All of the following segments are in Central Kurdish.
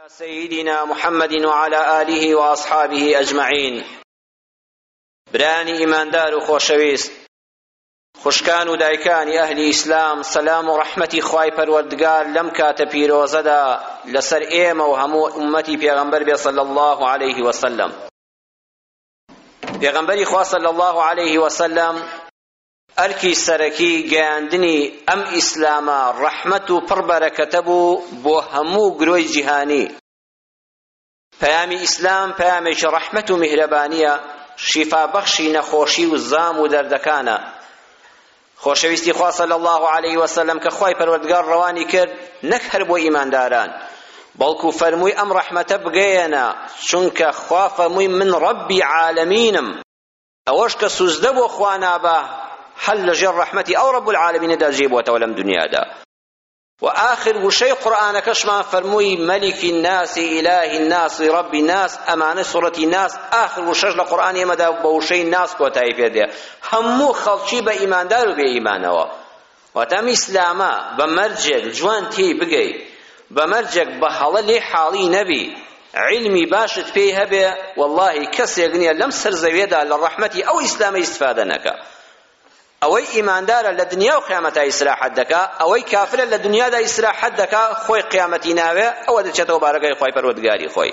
علی سیدنا محمد و علی آله و اصحابه اجمعین برایانی ئیماندار و خۆشەویست خوشکان و دایکانی ئەهلی ئیسلام سەلام و ڕەحمەتی خوای پەروەردگار لەم کاتە پیرۆزەدا لەسەر ئێمە و هەموو ئومەتی پێغەمبەر بێ صلی الله علیه وسلم پێغەمبەری خوا صلی الله علیه وسلم ئەرکی سەرەکی گەیاندنی ئەم ئیسلامە ڕەحمەت و پڕ بەرەکەتە بوو بۆ هەموو گرۆی جیهانی. پەیامی ئیسلام پەیامێکی ڕەحمەت و میهرەبانییە، شیفابەخشی نەخۆشی و زام و دەردەکانە. خۆشەویستی خوا صلی الله علیه وسلم کە خوای پەروەردگار ڕەوانی کرد نەک هەر بۆ ئیمانداران بەڵکو فەرمووی ئەم ڕەحمەتە بگەیەنە چونکە خوا فەرمووی من ڕەبی عالەمینم ئەوەش کە سوجدە بۆ خوا نابا هەر لە ژێر ڕەحمەتی ئەو ڕەب العالمینەدا جێی بۆتەوە لەم دنیادا و ئاخر وشەی قورئانەکەشمان فەرمووی مەلیکی الناسی ئیلاهی الناسی ڕەبی الناس ئەمانە سوڕەتی ناس ئاخر وشەش لە قورئان ئێمەدا بە وشەی ناس کۆتایی پێ دێ هەموو خەڵکی بە ئیماندار و بێ ئیمانەوە واتە ئەم ئیسلامە بە مەرجێک جوان تێی بگەی بە مەرجێک بە هەڵە لێی حاڵی نەبی عیلمی باشت پێی هەبێ وەڵاهی کەسێک نییە لەم سەر زەویەدا لە ڕەحمەتی ئەو ئیسلامە ئیستفادە نەکا ئەوەی ئیماندارە لە دنیا و قیامەتا ئیسراحەت دەکا ئەوەی کافرە لە دنیادا ئیسراحەت دەکا خۆی قیامەتی ناوێ ئەوە دەچێتەوە بارەگای خۆی پەروەردگاری خۆی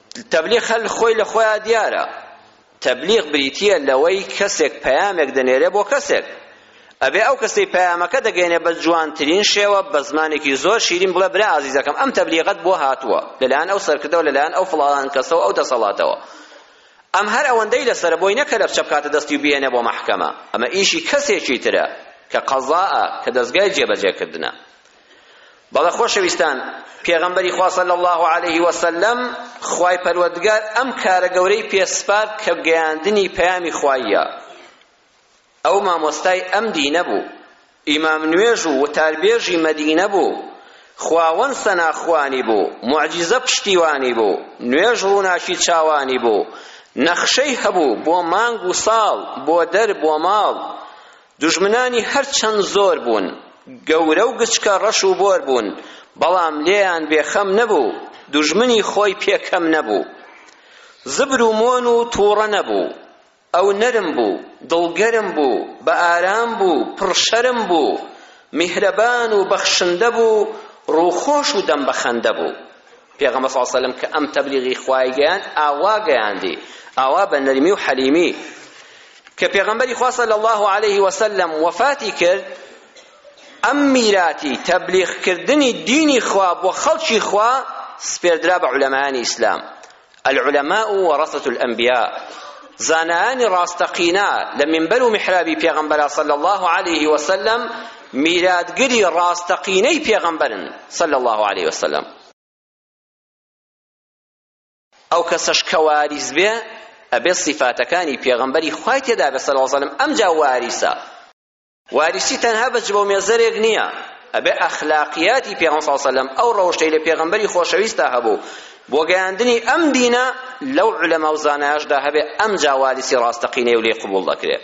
تەبلیغ هەر خۆی لە خۆیا دیارە تەبلیغ بریتییە لەوەی کەسێک پەیامێک دەنێرێ بۆ کەسێک ئەبێ ئەو کەسەی پەیامەکە دەگەینێ بە جوانترین شێوە بە زمانێکی زۆر شیرین بڵێ برا ئازیزەکەم ئەم تەبلیغەت بۆ هاتووە لەلایەن ئەو سەرکردەوە لەلایەن ئەو فڵان کەسە و ئەو دەسەڵاتەوە ئەم هەر ئەوەندەی لەسەر بۆی نەکە لە بچە بکاتە دەستی و بێنە بۆ مەحکەمە ئەمە ئیشی کەسێکی ترە کە قەزاە کە دەستگای جێبەجێکردنە بەڵێ خۆشەویستان پێغەمبەری خوا صلی الله علیه و سلم خوای پەروەردگار ئەم کارە گەورەی پێسپارد کە گەیاندنی پەیامی خواییە ئەو مامۆستای ئەم دینە بوو ئیمام نوێژ و وتاربێژی مەدینە بوو خواوەند سەناخوانی بوو معجزە پشتیوانی بوو نوێژ ڕووناکی چاوانی بوو نەخشەی هەبوو بۆ مانگ و ساڵ بۆ دەر بۆ ماڵ دوژمنانی هەرچەند زۆر بوون، گەورە و گچکە ڕەش و بۆر بوون، بەڵام لێیان بێخەم نەبوو، دوژمنی خۆی پێ کەم نەبوو. زبر و مۆن و تووڕە نەبوو، ئەو نەرم بوو، دڵگەرم بوو، بە ئارام بوو، پڕ شەرم بوو، میهرەبان و بەخشندە بوو، ڕووخۆش و دەم بە خەندە بوو. پێغەمبەر صلی اللە علیە وسلم کە ئەم تەبلیغی خوای گەیاند ئاوا گەیاندی ئاوا بە نەرمی و حەلیمی کە پێغەمبەری خوا صلی اللە علیه وسلم وەفاتی کرد ئەم میراتی تەبلیغکردنی دینی خوا بۆ خەڵکی خوا سپێردرا بە عولەمایانی ئیسلام العلماء ورثة الأنبياء زانایانی ڕاستەقینە لە منبەر و محرابی پێغەمبەر صلی الله علیه وسلم میراتگری ڕاستەقینەی پێغەمبەرن صلی اللە علیە وسلم ئەو کەسەش کە واریس بێ ئەبێ سیفاتەکانی پێغەمبەری خوای تێدا بێ صلی اللە علیە وسلم ئەمجا واریسە واریسی تەنها بەج بۆ مێزەرێک نییە ئەبێ ئەخلاقیاتی پێغەمبەر صلی اللە علیە وسلم ئەو ڕەوشەی لە پێغەمبەری خۆشەویستا هەبوو بۆ گەیاندنی ئەم دینە لەو علەما و زانایاشدا هەبێ ئەمجا واریسی ڕاستەقینەی و لێ قبوڵ دەکرێت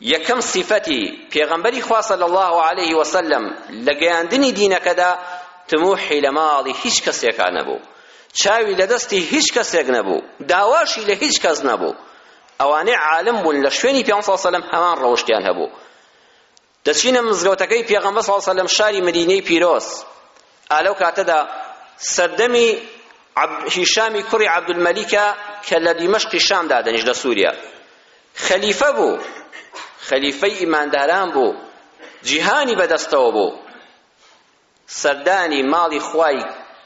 یەکەم سیفەتی پێغەمبەری خوا صلی اللە علیه وسلم لە گەیاندنی دینەکەدا تموحی لە ماڵی هیچ کەسێکا نەبوو چاوی لە دەستی هیچ کەسێک نەبوو داواشی لە هیچ کەس نەبوو ئەوانەی عالم بوون لە شوێنی پێغەمبەر صلی اللە علیه وسلم هەمان ڕەوشتیان هەبوو دەچینە مزگەوتەکەی پێغەمبەر صلی اللە علیه وسلم شاری مدینەی پیرۆز ئالەو کاتەدا سەردەمی هیشامی کوڕی عەبدولمەلیکە کە لە دیمەشقی شامدا دەنیش لە سووریا خەلیفە بوو خەلیفەی ئیمانداران بوو جیهانی بەدەستەوە بوو سەردانی ماڵی خوای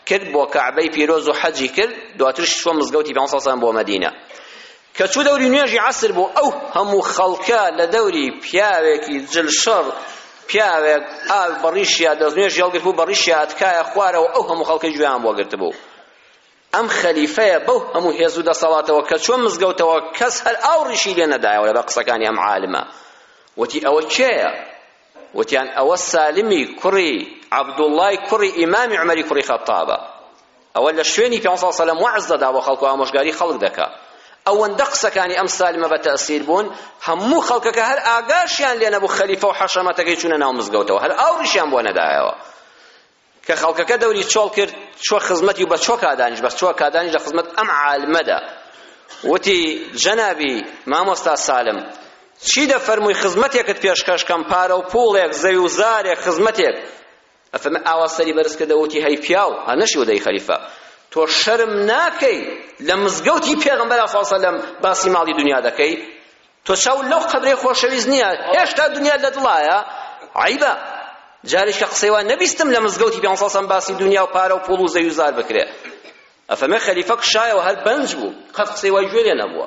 کرد بۆ کەعبەی پیرۆز و حەجی کرد دواترش چوە مزگەوتی پێغەمبەر صلی بۆ مەدینە کە چوو دەوری نوێژی عەسر بوو ئەو هەموو خەڵکە لە دەوری پیاوێکی جل شەڕ پیاوێک ئاو بەڕیشیا دەست نوێژی هەڵگرت بوو بەڕیشیا تکایە خوارەوە ئەو هەموو خەڵکەی گوێیان بۆ گرتبوو ئەم خەلیفەیە بەو هەموو هێز و دەسەڵاتەوە کە چووە مزگەوتەوە کەس هەر ئاوڕیشی لێ نەدایەوە لەبەر قسەکانی ئەم عالمە وتی ئەوە کێیە وتیان ئەوە سالمی کوڕی عەبدوڵڵای کوڕی ئیمامی عومەری کوڕی خەتابە ئەوە لە شوێنی پێ ساڵ سەلەم وەعز دەدا بۆ خەڵک و ئامۆژگاری خەڵک دەکا ئەوەندە قسەکانی ئەم سالمە بە تەسیر بوون هەموو خەڵکەکە هەر ئاگاشیان لێ نەبوو خەلیفە و حەشەمەتەکەی چوونە ناو مزگەوتەوە هەر ئاوڕیشیان بۆ نەدایەوە کە خەڵکەکە دەوری چۆڵ کرد چوە خزمەتی و بە چوە کادانیش بەس چوە کادانیش لە خزمەت ئەم عالمەدا وتی جەنابی مامۆستا سالم چی دەفەرمووی خزمەتێکت پێشکەش کەم پارە و پوڵێک زەوی و زارێک خزمەتێک ئەفەمە ئاوا سەری بەرز کردە وتی هەی پیاو هە نەشی ودەی خەلیفە تۆ شەرم ناکەی لە مزگەوتی پێغەمبەر صلی الله علیه و سلم باسی ماڵی دنیا دەکەی تۆ چاو لەو قەبرەی خۆشەویست نییە هێشتا دنیا لە دڵایە عیبە جارێک کە قسەی وا نەبیستم لە مزگەوتی پێ سەسەم باسی دنیا و پارە و پوڵ و زەوی و زار بکرێ ئەفەمێ خەلیفە کشایەوە هەر بەنج بوو قەت قسەی وای گوێ لێ نەبووە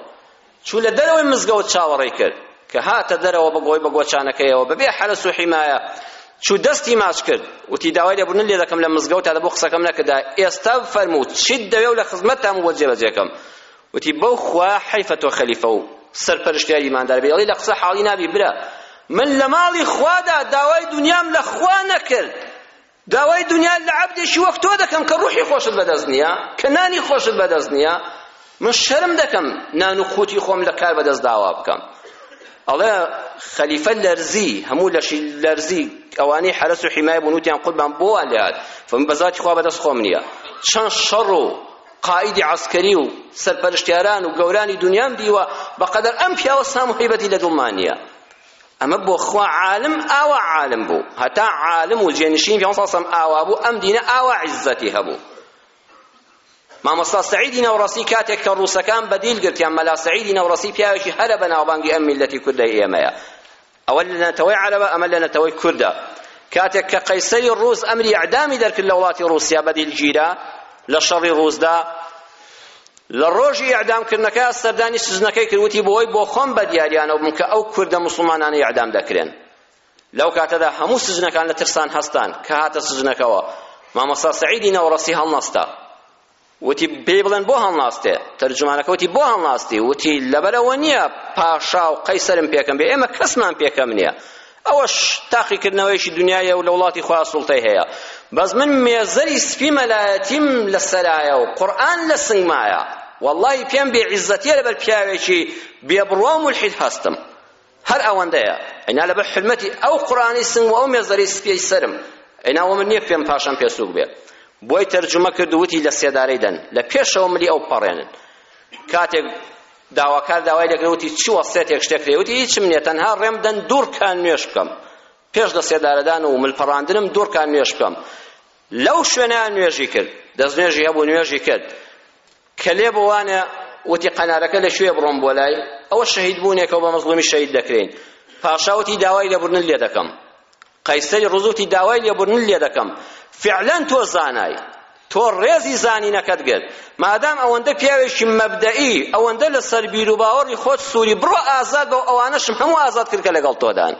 چوو لە دەرەوەی مزگەوت چاوەڕێی کرد کە هاتە دەرەوە بە گۆی بە گۆچانەکەیەوە بەبێ حەرس و حیمایە چوو دەستی ماچ کرد وتی داوای لێبوردن لێ دەکەم لە مزگەوت تا دەبۆ قسەکەم نەکردا ئێستا فەرموو چیت دەوێ و لە خزمەتتام و بۆ جێبەجێکەم وتی بەو خوا حەیفە تۆ خەلیفە و سەرپەرشتیاری ئیماندار بی ئەڵی لە قسە حاڵی نابی برا من لە ماڵی خوادا داوای دنیام لە خوا نەکرد داوای دنیا لە عەبدێکی وەک تۆ دەکەم کە ڕوحی خۆشت بەدەست نییە کە نانی خۆشت بەدەست نییە من شەرم دەکەم نان و قوتی خۆم لە کار بەدەست داوا بکەم ئەڵێ خەلیفە لەرزی هەموو لەشی لەرزی ئەوانەی حەرس و حیمای بوون وتیان قوربان بۆوان لێهات فمن بەزاتی خوا بەدەست خۆم نییە چەند شەڕ و قائیدی عەسکەری و سەرپەرشتیاران و گەورانی دونیام دیوە بەقەدەر ئەم پیاوە سام و هەیبەتی لە دڵما نییە ئەمە بۆ خوا عالم ئاوا عالم بوو هەتا عالم و جێنشین پێ سەم ئاوا بوو ئەم دینە ئاوا عیزەتی هەبوو مامۆستا سعیدی نەوڕەسی کاتێک کە ڕووسەکان بەدیل گرتیان مەلا سعیدی نەوڕەسی پیاوێکی هەرە بە ناوبانگی ئەم میلەتی کوردە ئێمەیە ئەوە لە نەتەوەی عەرەبە ئەمە لە نەتەوەی کوردە کاتێک کە قەیسەری ڕووس ئەمری ئیعدامی دەرکرد لە وڵاتی ڕووسیا بەدیل گیرا لە شەڕی ڕووسدا لە ڕۆژی ئیعدامکردنەکە سەردانی سزنەکەی کرد وتی بۆی بۆ خۆم بە دیاریانەوە بووم کە ئەو کوردە موسڵمانانە ئیعدام دەکرێن لەو کاتەدا هەموو سزنەکان لە ترسان هەستان کە هاتە سزنەکەوە مامۆستا سعیدی نەوڕەسی هەڵنەستا وتی، پێی بڵێن بۆ هەڵناستێ؟ تەرجومانەکە وتی، بۆ هەڵناستی؟ وتی، لەبەر ئەوە نییە پاشا و قەیسەرم پێ کەم بێ، ئێمە کەسمان پێ کەم نییە. ئەوەش تاقیکردنەوەیەکی دنیایە و لە وڵاتی خۆیان سوڵتەی هەیە. بەس من مێزەری سپی مەلایەتیم لەسەرایە و قورئان لە سنگمایە. وەڵڵاهی پێم بێ عیززەتییە لەبەر پیاوێکی بێبڕوا و مولحید هەستم. هەر ئەوەندەیە ئەینا لەبەر حورمەتی ئەو قورئانەی سنگ و ئەو مێزەرەی سپیەی سەرم ئەینا وە من نیە پێم پاشان پێ سوک بێ بۆی تەرجومە کرد و وتی لە سێدارەی دەن لە پێشەوە ملی ئەو پەڕێنن کاتێک داواکار داوای لەکرد وتی چی وەسێتێک شتێک لێ وتی هیچم نیە تەنها ڕێم دەن دوور کان نوێش بکەم پێش لە سێدارەدان و مل پەڕاندنم دوور کان نوێش بکەم لەو شوێنە نوێژی کرد دەست نوێژی هەبوو نوێژی کرد کەلێ بۆ وانە وتی قەنارەکە لە کوێ بڕۆم بۆ لای ئەوە شەهید بوونێکەوە بە مەزڵومی شەهید دەکرێین پاشا وتی داوای لێبوردن لێ دەکەم قەیسەری ڕزوتی داوای لێبوردن لێ دەکەم فعلا تۆ زانای تۆ ڕێزی زانینەکەت گرت مادام ئەوەندە پیاوێکی مەبدەئی ئەوەندە لەسەر بیر و باوەڕی خۆت سووری بڕۆ ئازاد بەو ئەوانەشم هەموو ئازاد کرد کە لەگەڵ تۆدان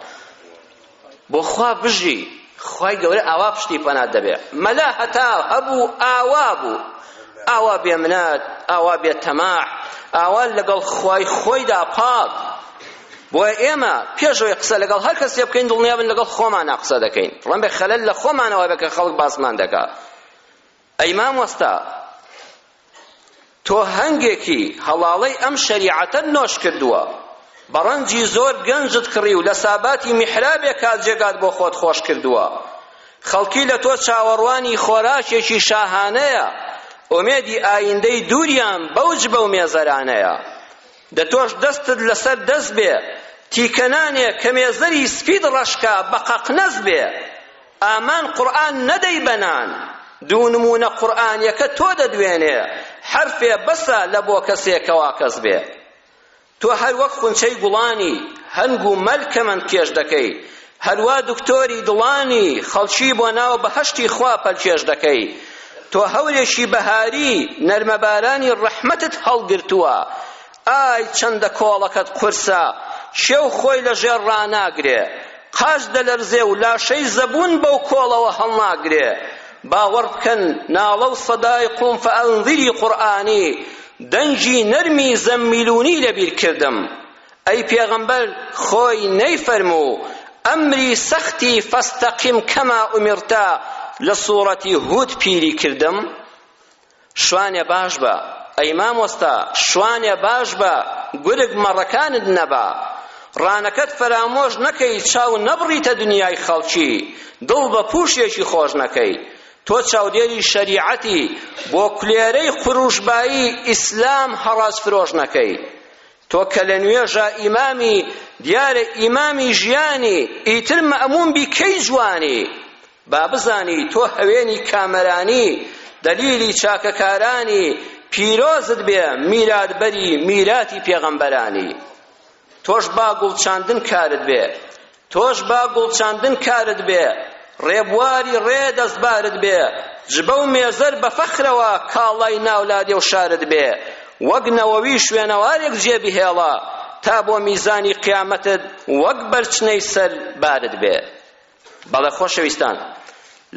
بۆ خوا بژی خوای گەورە ئاوا پشتی پەنات دەبێ مەلا هەتا هەبوو ئاوا بوو ئاوا بێمنەت ئاوا بێتەماع ئاوا لەگەڵ خوای خۆیدا پاک بۆیە ئێمە پێشەوەی قسە لەگەڵ هەر کەسێ بکەین دڵنیابن لەگەڵ خۆمانە قسە دەکەین ڕەنبێ خەلەل لە خۆمانەوە بێ کە خەڵک باسمان دەکا ئەی مامۆستا تۆ هەنگێکی هەڵاڵەی ئەم شەریعەتەت نۆش کردووە بە ڕەنجی زۆر گەنجت کڕی و لە ساباتی میحرابێک کا جێگات بۆ خۆت خۆش کردووە خەڵکی لە تۆ چاوەڕوانی خۆراکێکی شاهانەیە ئومێدی ئایندەی دووریان بەوج بەو مێزەرانەیە دە تۆش دەستت لەسەر دەست بێ تیکەنانێ کە مێزەری سپید ڕەشکا بە قەقنەس بێ ئەمان قورئان نەدەی بەنان دوو نموونە قورئانیەکە تۆ دەدوێنێ حەرفێ بەسە لە بۆ کەسێ کەوا کەس بێ تۆ هەر وەک خونچەی گوڵانی هەنگ و مەل کەمەند کێش دەکەی هەروا دکتۆری دڵانی خەڵکی بۆ ناو بەهەشتی خوا پەلکێش دەکەی تۆ هەورێکی بەهاری نەرمەبارانی ڕەحمەتت هەڵگرتووە ئای چەندە کۆڵەکەت قورسە کێو خۆی لە ژێر ڕاناگرێ قاچ دەلەرزێ و لاشەی زەبوون بەو کۆڵەوە هەڵناگرێ باوەڕ بکەن ناڵە و سەدای قوم فەئەنذری قورئانی دەنگی نەرمی زەممیلونی لەبیر کردم ئەی پێغەمبەر خۆی نەیفەرموو ئەمری سەختی فەستەقیم کەما ئومیڕتە لە سوڕەتی هود پیری کردم شوانێ باش بە ئەی مامۆستا شوانێ باش بە گورگ مەڕەکانت نەبا ڕانەکەت فەرامۆش نەکەی چاو نەبڕیتە دنیای خەڵکی دڵ بە پووشێکی خۆش نەکەی تۆ چاودێری شەریعەتی بۆ کولێرەی قروشبایی ئیسلام هەڕاج فرۆش نەکەی تۆ کە لە نوێژە ئیمامی دیارە ئیمامی ژیانی ئیتر مەموون بی کەی جوانی با بزانی تۆ هەوێنی کامەرانی دەلیلی چاکەکارانی پیرۆزت بێ میراتبەری میراتی پێغەمبەرانی تۆش با گوڵچاندن کارت بێ تۆش با گوڵچاندن کارت بێ ڕێبواری ڕێ دەستبارت بێ جبە و مێزەر بە فەخرەوە کاڵای ناولادێ و شارت بێ وەک نەوەوی شوێنەوارێک جێ بهێڵە تا بۆ میزانی قیامەتت وەک بەرچنەی سەر بارت بێ بەڵێ خۆشەویستان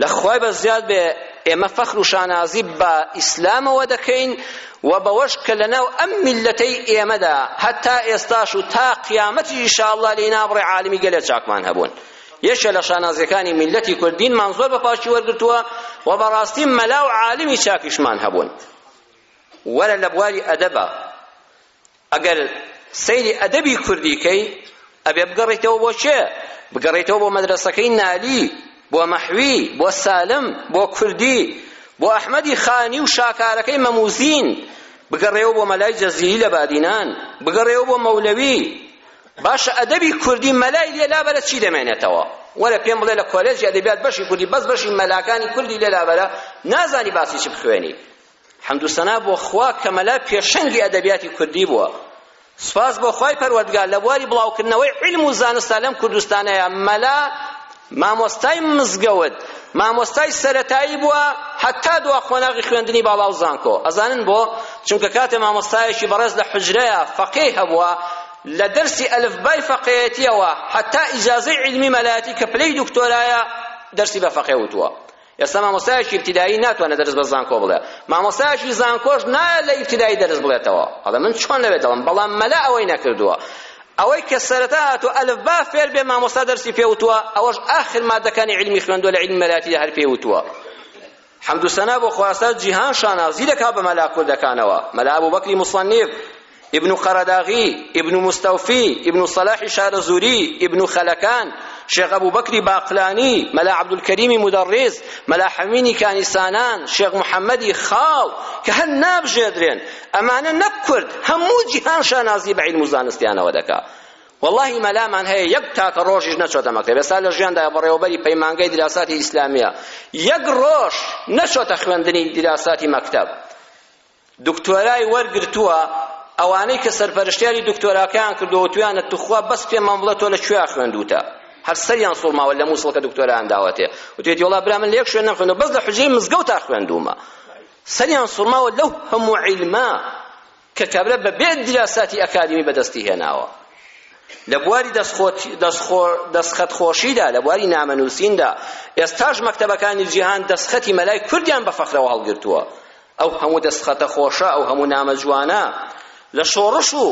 لە خوای بە زیاد بێ ئێمە فەخر و شانازی بە ئیسلامەوە دەکەین و بەوەش کە لەناو ئەم میلەتەی ئێمەدا هەتا ئێستاش و تا قیامەتی ئیشاءاللە لێی نابڕێ عالمی گەلێ چاکمان هەبوون یەکێ لە شانازیەکانی میلەتی کورد دینمان زۆر بە پاکی وەرگرتووە و بەڕاستی مەلا و عالمی چاکیشمان هەبوون وەرە لە بواری ئەدەبە ئەگەر سەیری ئەدەبی کوردی کەی ئەبێ بگەڕێیتەوە بۆ کێ؟ بگەڕێیتەوە بۆ مەدرەسەکەی نالی، بۆ مەحوی، بۆ سالم، بۆ کوردی، بۆ ئەحمەدی خانی و شاکارەکەی مەموزین، بگەڕێیەوە بۆ مەلای جەزیری لە بادینان، بگەڕێیەوە بۆ مەولەوی. باشە ئەدەبی کوردی مەلای لێ لابەرە چی دەمێنێتەوە؟ وەرە پێم بڵێ لە کۆلێجی ئەدەبیات بەشی کوردی بەس بەشی مەلاکانی کوردی لێ لابەرە نازانی باسی چی بخوێنی. حمد و سەنا بۆ خوا کە مەلا پێشەنگی ئەدەبیاتی کوردی بووە سپاس بۆ خوای پەروەردگار لە بواری بڵاوکردنەوەی علم و زانستە لەم کوردستانەیە مەلا مامۆستای مزگەوت مامۆستای سەرەتایی بووە هەتا دوا قۆناغی خوێندنی باڵا و زانکۆ ئەزانن بۆ چونکە کاتێ مامۆستایەکی بەڕێز لە حجرەیە فەقێی هەبووە لە دەرسی ئەلفبای فەقێیەتیەوە هەتا ئیجازەی علمی مەلایەتی کە پلەی دکتۆرایە دەرسی بە فەقێ وتووە ئێستا مامۆستایەکی ئیبتیدایی ناتوانێت دەرس بە زانکۆ بڵێ مامۆستایەکی زانکۆش نایە لە ئیبتیدایی دەرس بڵێتەوە ئەڵێ من چۆن لەوێ دەڵم بەڵام مەلا ئەوەی نەکردووە ئەوەی کە سەرەتا هاتووە ئەلف با فێر بێ مامۆستا دەرسی پێ وتووە ئەوەش ئاخر مادەکانی عیلمی خوێندووە لە عیلمی مەلاتیدا هەر پێی وتووە حمد و سەنا بۆ خواستە جیهان شانازی دەکا بە مەلا کوردەکانەوە مەلا ئەبوبەکری موصنف ئیبن قەرەداغی، ئیبن موستەوفی، ئیبن سەلاحی شارەزووری، ئیبن خەلەکان، شێخ ئەبوبەکری باقلانی، مەلا عەبدولکەریمی مودەڕیس، مەلا حەمینی کانی سانان، شێخ محەممەدی خاو کە هەر نابژێردرێن، ئەمانە نەک کورد، هەموو جیهان شانازی بە عیلم و زانستیانەوە دەکا. وەڵاهی مەلامان هەیە یەک تاکە ڕۆژیش نەچۆتە مەکتەب، ئێستا لە ژیاندایە بەڕێوەبەری پەیمانگەی دیراساتی ئیسلامییە، یەک ڕۆژ نەچۆتە خوێندنی دیراساتی مەکتەب. دکتۆرای وەرگرتووە ئەوانەی کە سەرپەرشتیاری دکتۆراکەیان کردووە تویانە توخوا بەس پێمان بڵێ تۆ لە کوێ خوێندوتە هەر سەریان سوڵماوە لە مووسڵ کە دکتۆرایان داوەتێ وتێتی وڵا برا من لە یەک شوێن نەخوێندووە بەس لە حوجرەی مزگەوتا خوێندوومە سەریان سوڵماوە لەو هەموو عیلمە کە کابرا بە بێ دیراساتی ئەکادمی بەدەستی هێناوە لە بواری دەستخەت خۆشیدا لە بواری نامەنووسیندا ئێستاش مەکتەبەکانی جیهان دەستخەتی مەلای کوردیان بە فەخرەوە هەڵگرتووە ئەو هەموو دەستخەتە خۆشە ئەو هەموو نامە جوانە لە شۆڕش و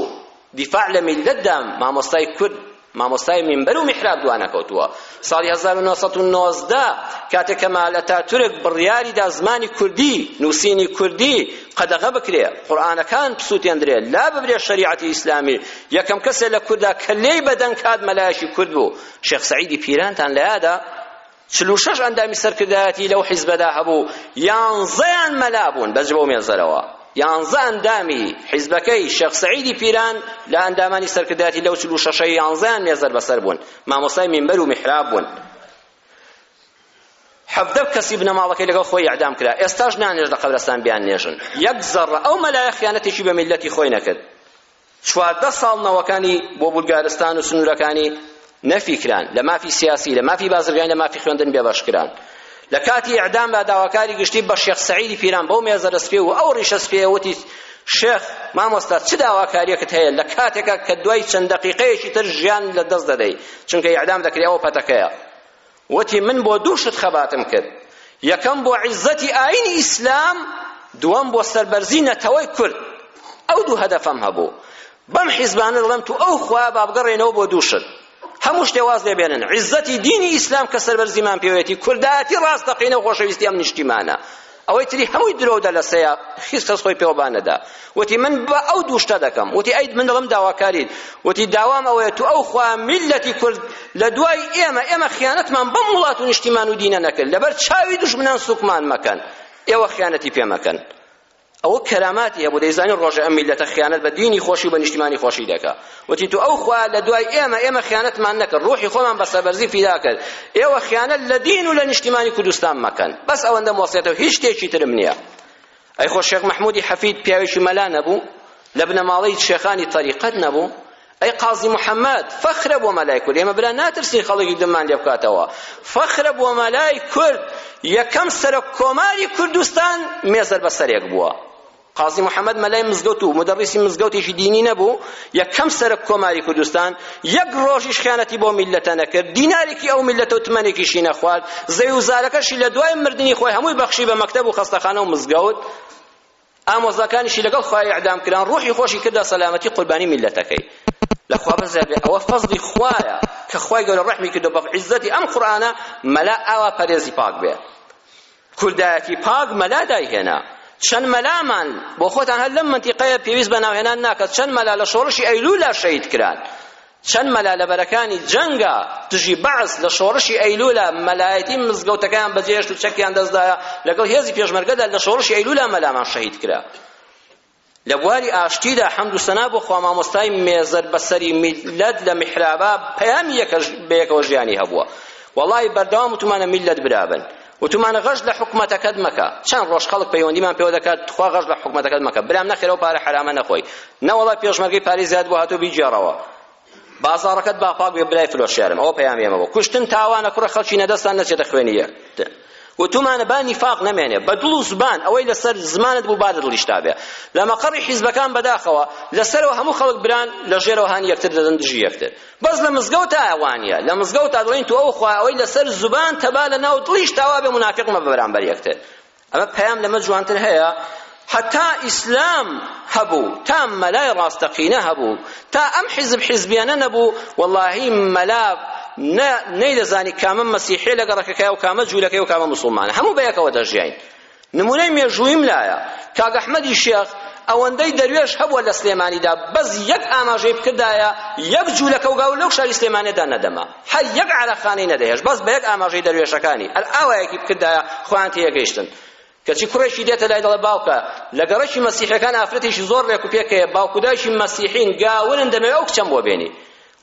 دیفاع لە میللەتدا مامۆستای کورد مامۆستای مینبەر و میحراب دوانەکەوتووە ساڵی 1990 کاتێک کە مال ئەتاتورک بڕیاری دا زمانی کوردی نووسینی کوردی قەدەغە بکرێ قورئانەکان بسووتێندرێ لا ببرێ شەریعەتی ئیسلامی یەکەم کەسێ لە کوردا کە لێی بەدەنگ هات مەلایەکی کورد بوو شێخ سەعیدی پیرانتان لە یادە چل و شەش ئەندامی سەرکردایەتی لەو حیزبەدا هەبوو یانزەیان مەلا بوون بەس بەو مێزەرەوە یانزە ئەندامی حیزبەکەی شێخ سەعیدی پیران لە ئەندامانی سەرکردایەتی لەو چل و شەشە یانزەیان مێزەر بەسەر بوون مامۆستای مینبەر و میحراب بوون حەڤدە کەسی بنەماڵەکەی لەگەڵ خۆی ئیعدام کرا ئێستاش نانێژ لە قەبرستان بیان نێژن یەک زەڕە ئەو مەلایە خیانەتێکی بە میلەتی خۆی نەکرد چواردە ساڵ نەوەکانی بۆ بولگارستان و سنوورەکانی نەفی کران لە مافی سیاسی لە مافی بازرگانی لە مافی خوێندن بێبەش کران لە کاتی ئیعدامدا داواکاری گشتی بە شێخ سەعیدی پیران بەو مێزەرە سپێ و ئەو ڕیشە سپێیە وتی شێخ مامۆستا چ داواکاریەکت هەیە لە کاتێکا کە دوای چەند دەقیقەیەکی تر ژیان لە دەست دەدەی چونکە ئیعدام دەکرێ ئەوە پەتەکەیە وتی من بۆ دوو شت خەباتم کرد یەکەم بۆ عیزەتی ئاینی ئیسلام دووەم بۆ سەربەرزی نەتەوەی کورد ئەو دوو هەدەفەم هەبوو بەم حیزبانە دەڵێم تو ئەو خوا با بگەڕێنەوە بۆ دوو شت هەموو شتێ واز لێ بێنن عیزەتی دینی ئیسلام کە سەربەرزیمان پێوەیەتی کوردایەتی ڕاستەقینە و خۆشەویستی ئەم نیشتیمانە ئەوەی تری هەمووی درۆو دەلەسەیە هیچ کەس خۆی پێوە با نەدا وتی من بە ئەو دوو شتە دەکەم وتی ئەی من دڵم داواکاریت وتی داوام ئەوەیە تو ئەو خوا میللەتی کورد لە دوای ئێمە ئێمە خیانەتمان بەم وڵات و نیشتیمان و دینە نەکرد لەبەر چاوی دوشمنان سوکمان مەکەن ئێوە خیانەتی پێ مەکەن ئەوە کەراماتی هەبوو دەیزانی ڕۆژە ئەم میللەتە خیانەت بە دینی خۆشی و بە نیشتیمانی خۆشی دەکا وتی تو ئەو خوا لە دوای ئێمە ئێمە خیانەتمان نەکرد ڕوحی خۆمان بە سەربەرزی فیدا کرد ئێوە خیانەت لە دین و لە نیشتیمانی کوردستان مەکەن بەس ئەوەندەم وەسێتەوە هیچ شتێکی ترم نییە ئەی خۆ شێخ مەحمودی حەفید پیاوێکی مەلا نەبوو لە بنەماڵەی شێخانی تەریقەت نەبوو ئەی قازی محەممەد فەخرە بۆ مەلای کورد ئێمە برا ناترسین خەڵکی دمان لێ بکاتەوە فەخرە بۆ مەلای کورد یەکەم سەرۆک کۆماری کوردستان مێزەر بەسەرێک بووە قازی محەمەد مەلای مزگەوت و مودەڕیسی مزگەوتێکی دینی نەبوو یەکەم سەرەک کۆماری کوردستان یەک ڕۆژیش خیانەتی بۆ میللەتە نەکرد دینارێکی ئەو میللەتە و تمەنێکیشی نەخوارد زەوی و زارەکەشی لە دوای مردنی خۆی هەمووی بەخشی بە مەکتەب و خەستەخانە و مزگەوت ئامۆزاکانیشی لەگەڵ خوای ئیعدام کران ڕوحی خۆشی کردە سەلامەتی قوربانی میللەتەکەی لە خوا بەزێ بێ ئەوە فەزلی خوایە کە خوای گەورە ڕەحمی کردو بە عیزەتی ئەم قورئانە مەلا ئاوا پەرێزی پاک بێ کوردایەتی پاک مەلا دایهێنا چەند مەلامان بۆ خۆتان هەر لەم منتیقەیە پێویست بە ناوهێنان ناکات چەند مەلا لە شۆڕشی ئەیلولا شەهید کران چەند مەلا لە بەرەکانی جەنگا دژی بەعس لە شۆڕشی ئەیلولا مەلایەتی مزگەوتەکەیان بەجێهێشت و چەکیان دەستدایە لەگەڵ هێزی پێشمەرگەدا لە شۆڕشی ئەیلولا مەلامان شەهید کرا لە بواری ئاشتیدا حەمد و سەنا بۆ خوا مامۆستای مێزەر بە سەری میللەت لە میحرابا پەیامی بەیەکەوە ژیانی هەبووە وەڵاهی بەردەوام وتمانە میللەت برابن وتمانە غەش لە حکومەتەکەت مەکە چەند ڕۆژ خەڵک پەیوەندیمان پێوە دەکات تخوا غەش لە حکومەتەکەت مەکە برام نەخێرەوە پارە حەرامە نەخۆی نەوەڵا پێشمەرگەی پارەی زیاد بۆ هاتۆ بیگێڕەوە بازاڕەکەت با پاک بێ برای فرۆشیارم ئەوە پەیامی ئێمە بوو کوشتن تاوانە کوڕە خەڵکی نەدەستان نەچێتە خوێنی یەک وتومانە با نیفاق نەمێنێ بە دڵ و زبان ئەوەی لەسەر زمانت بوو با لە دڵیش تابێ لە مەقەڕی حیزبەکان بەداخەوە لەسەرەوە هەموو خەڵک بران لە ژێرەوە هانی یەکتر دەدەن دژی یەکتر بەس لە مزگەوتا ئەوانە لە مزگەوتا دەڵێن تو ئەو خوا ئەوەی لەسەر زبان تەبا لە ناو دڵیش تاوا بێ منافق مە بەرامبەر یەکتر ئەمە پەیام لەمە جوانتر هەیە هەتا ئیسلام هەبوو تا مەلای ڕاستەقینە هەبوو تا ئەم حیزب حیزبیانە نەبوو وەڵاهی مەلا نەیدەزانی کامە مەسیحێ لە گەڕەکەکەی و کامە جوولەکەی و کامە مسلمانە هەموو بەیەکەوە دەژیاین نمونەی مێژوویم لایە کاک ئەحمەدی شێخ ئەوەندەی دەروێش هەبووە لە سلێمانیدا بەس یەک ئاماژەی بکردایە یەک جوولەکە و گاو لەو شاری سلێمانێدا نەدەما هەر یەک عەرەقخانەی نەدەهێشت بەس بە یەک ئاماژەی دەروێشەکانی ئەر ئاوایەکی بکردایە خۆیان تێیەگەیشتن کەچی کوڕێکی دێتە لای دەڵێ باوکە لە گەڕەکی مەسیحیەکان ئافرەتێکی زۆر ڕێک و پێک هەیە باوک و دایکی مەسیحین گاورن دەمەوێ ئەو کچەم بۆ بێنی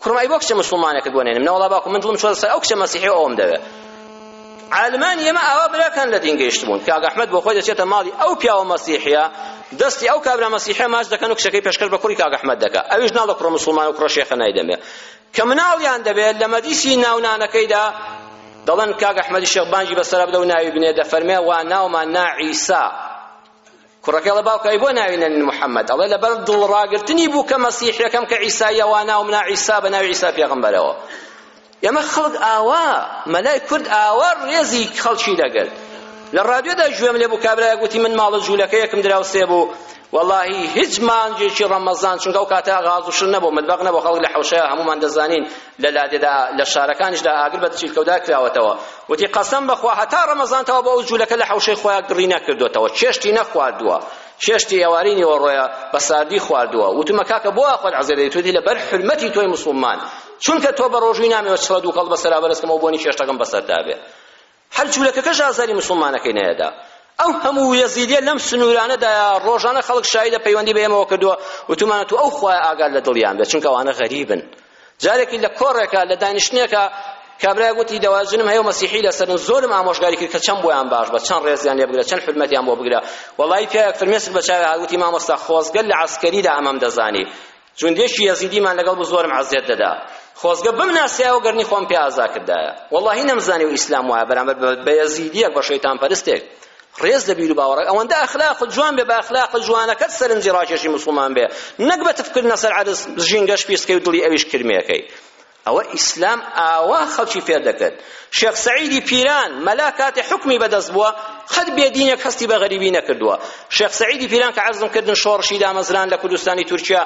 کوڕم ئەی بۆ کچە مسوڵمانەکە بۆ نێنم نەوەڵا باوکم من دڵم چۆتە سەر ئەو کچە مەسیحی ئەوم دەوێ عالمان ئێمە ئاوا براکان لە دین گەیشتبوون کاک ئەحمەد بۆ خۆی دەچێتە ماڵی ئەو پیاوە مەسیحیە دەستی ئەو کابرا مەسیحە ماچ دەکەن و کچەکەی پێشکەش بە کوڕی کاک ئەحمەد دەکا ئەویش ناڵە کوڕە مسوڵمان و کوڕە شێخە نایدەمێ کە مناڵیان دەبێت لە مەجلیسی ناو نانەکەیدا دەڵێن کاک ئەحمەدی شێخ بانگی بەسەرە بدە و ناوی بنێ دەفەرمێ وا ناومان نا عیسا کوڕەکە ئەڵێ باوکە ئەی بۆ ناوی نەنین محەممەد ئەڵێ لەبەر دڵ ڕاگرتنی بوو کە مەسیحەکەم کە عیساییە وا ناوم نا عیسا بە ناوی عیسا پێغەمبەرەوە ئێمە خەڵک ئاوا مەلای کورد ئاوا ڕێزی خەڵکی دەگرت لە ڕادیۆدا گوێم لێ بوو کابرایە گوتی من ماڵە جوولەکەیەکم دراوسێ بوو وەڵاهی هیچ مانگێکی ڕەمەزان چونکە ئەو کاتە غاز و شت نەبوو مەتبەق نەبوو خەڵک لە حەوشەیە هەموومان دەزانین لە لادێدا لە شارەکانیشدا ئاگر بە چیلکەودا کراوەتەوە وتی قەسەم بەخوا هەتا ڕەمەزان تەوا بۆ ئەو جوولەکە لە حەوشەی خۆیان گڕی نەکردوتەوە چێشتی نەخواردووە چێشتی ئێوارەی نیوەڕۆیە بە ساردی خواردووە وتمە کاکە بۆ ئاخۆت عەزێ دەیت وتی لەبەر حرمەتی تۆی موسڵمان چونکە تۆ بە ڕۆژووی نامەوێت چڵە دووکەڵ بەسەرا بەرزکەمەوە بۆنی چێشتەکەم بەسەردا بێ هەر جولەکەکەش ئازاری موسڵمانەکەی نەیەدا ئەو هەموو یەزیدیە لەم سنوورانەدایە ڕۆژانە خەڵک شایدە پەیوەندی بە ئێمەوە کردووە وتومانە تو ئەو خوایە ئاگات لە دڵیان بێت چونکە ئەوانە غەریبن جارێکی لە کۆڕێکە لە دانیشتنێکە کابرای گوتی دەواجنم هەیە و مەسیحی لەسەرن زۆرم ئامۆژگاری کرد کە چەند بۆیان باش بە چەند ڕێزیان لێ بگرە چەند حرمەتیان بۆ بگرە وەڵی پیاوێک فرمێسک بە چاوی هات وتی مامۆستا خۆزگە لە عەسکەریدا ئەمەم دەزانی جوندێکی یەزیدیمان لەگەڵ بوو زۆرم عەزێت دەدا خۆزگە بمناسیایەوە گەرنی خۆم پێ ئازا کردایە وەڵاهی نەمزانی و ئیسلام وایە بەرامبەر بە یەزیدیەک بە شەیتان پەرستێک ڕێز لە بیر و باوەڕەک ئەوەندە ئەخلاق جوان بێ بە ئەخلاق جوانەکەت سەرنجی ڕاکێشی موسڵمان بێ نەک بە تفکردنە سەر عەرز ژینگەش پیسکەی و دڵی ئەویش کرمێکەی ئەوە ئیسلام ئاوا خەڵکی فێر دەکرد شێخ سەعیدی پیران مەلا کاتێ حکمی بەدەست بووە قەت بێدینێک هەستی بە غەریبی نەکردووە شێخ سەعیدی پیران کە عەزم کردن شۆڕشی دامەزران لە کوردستانی تورکیا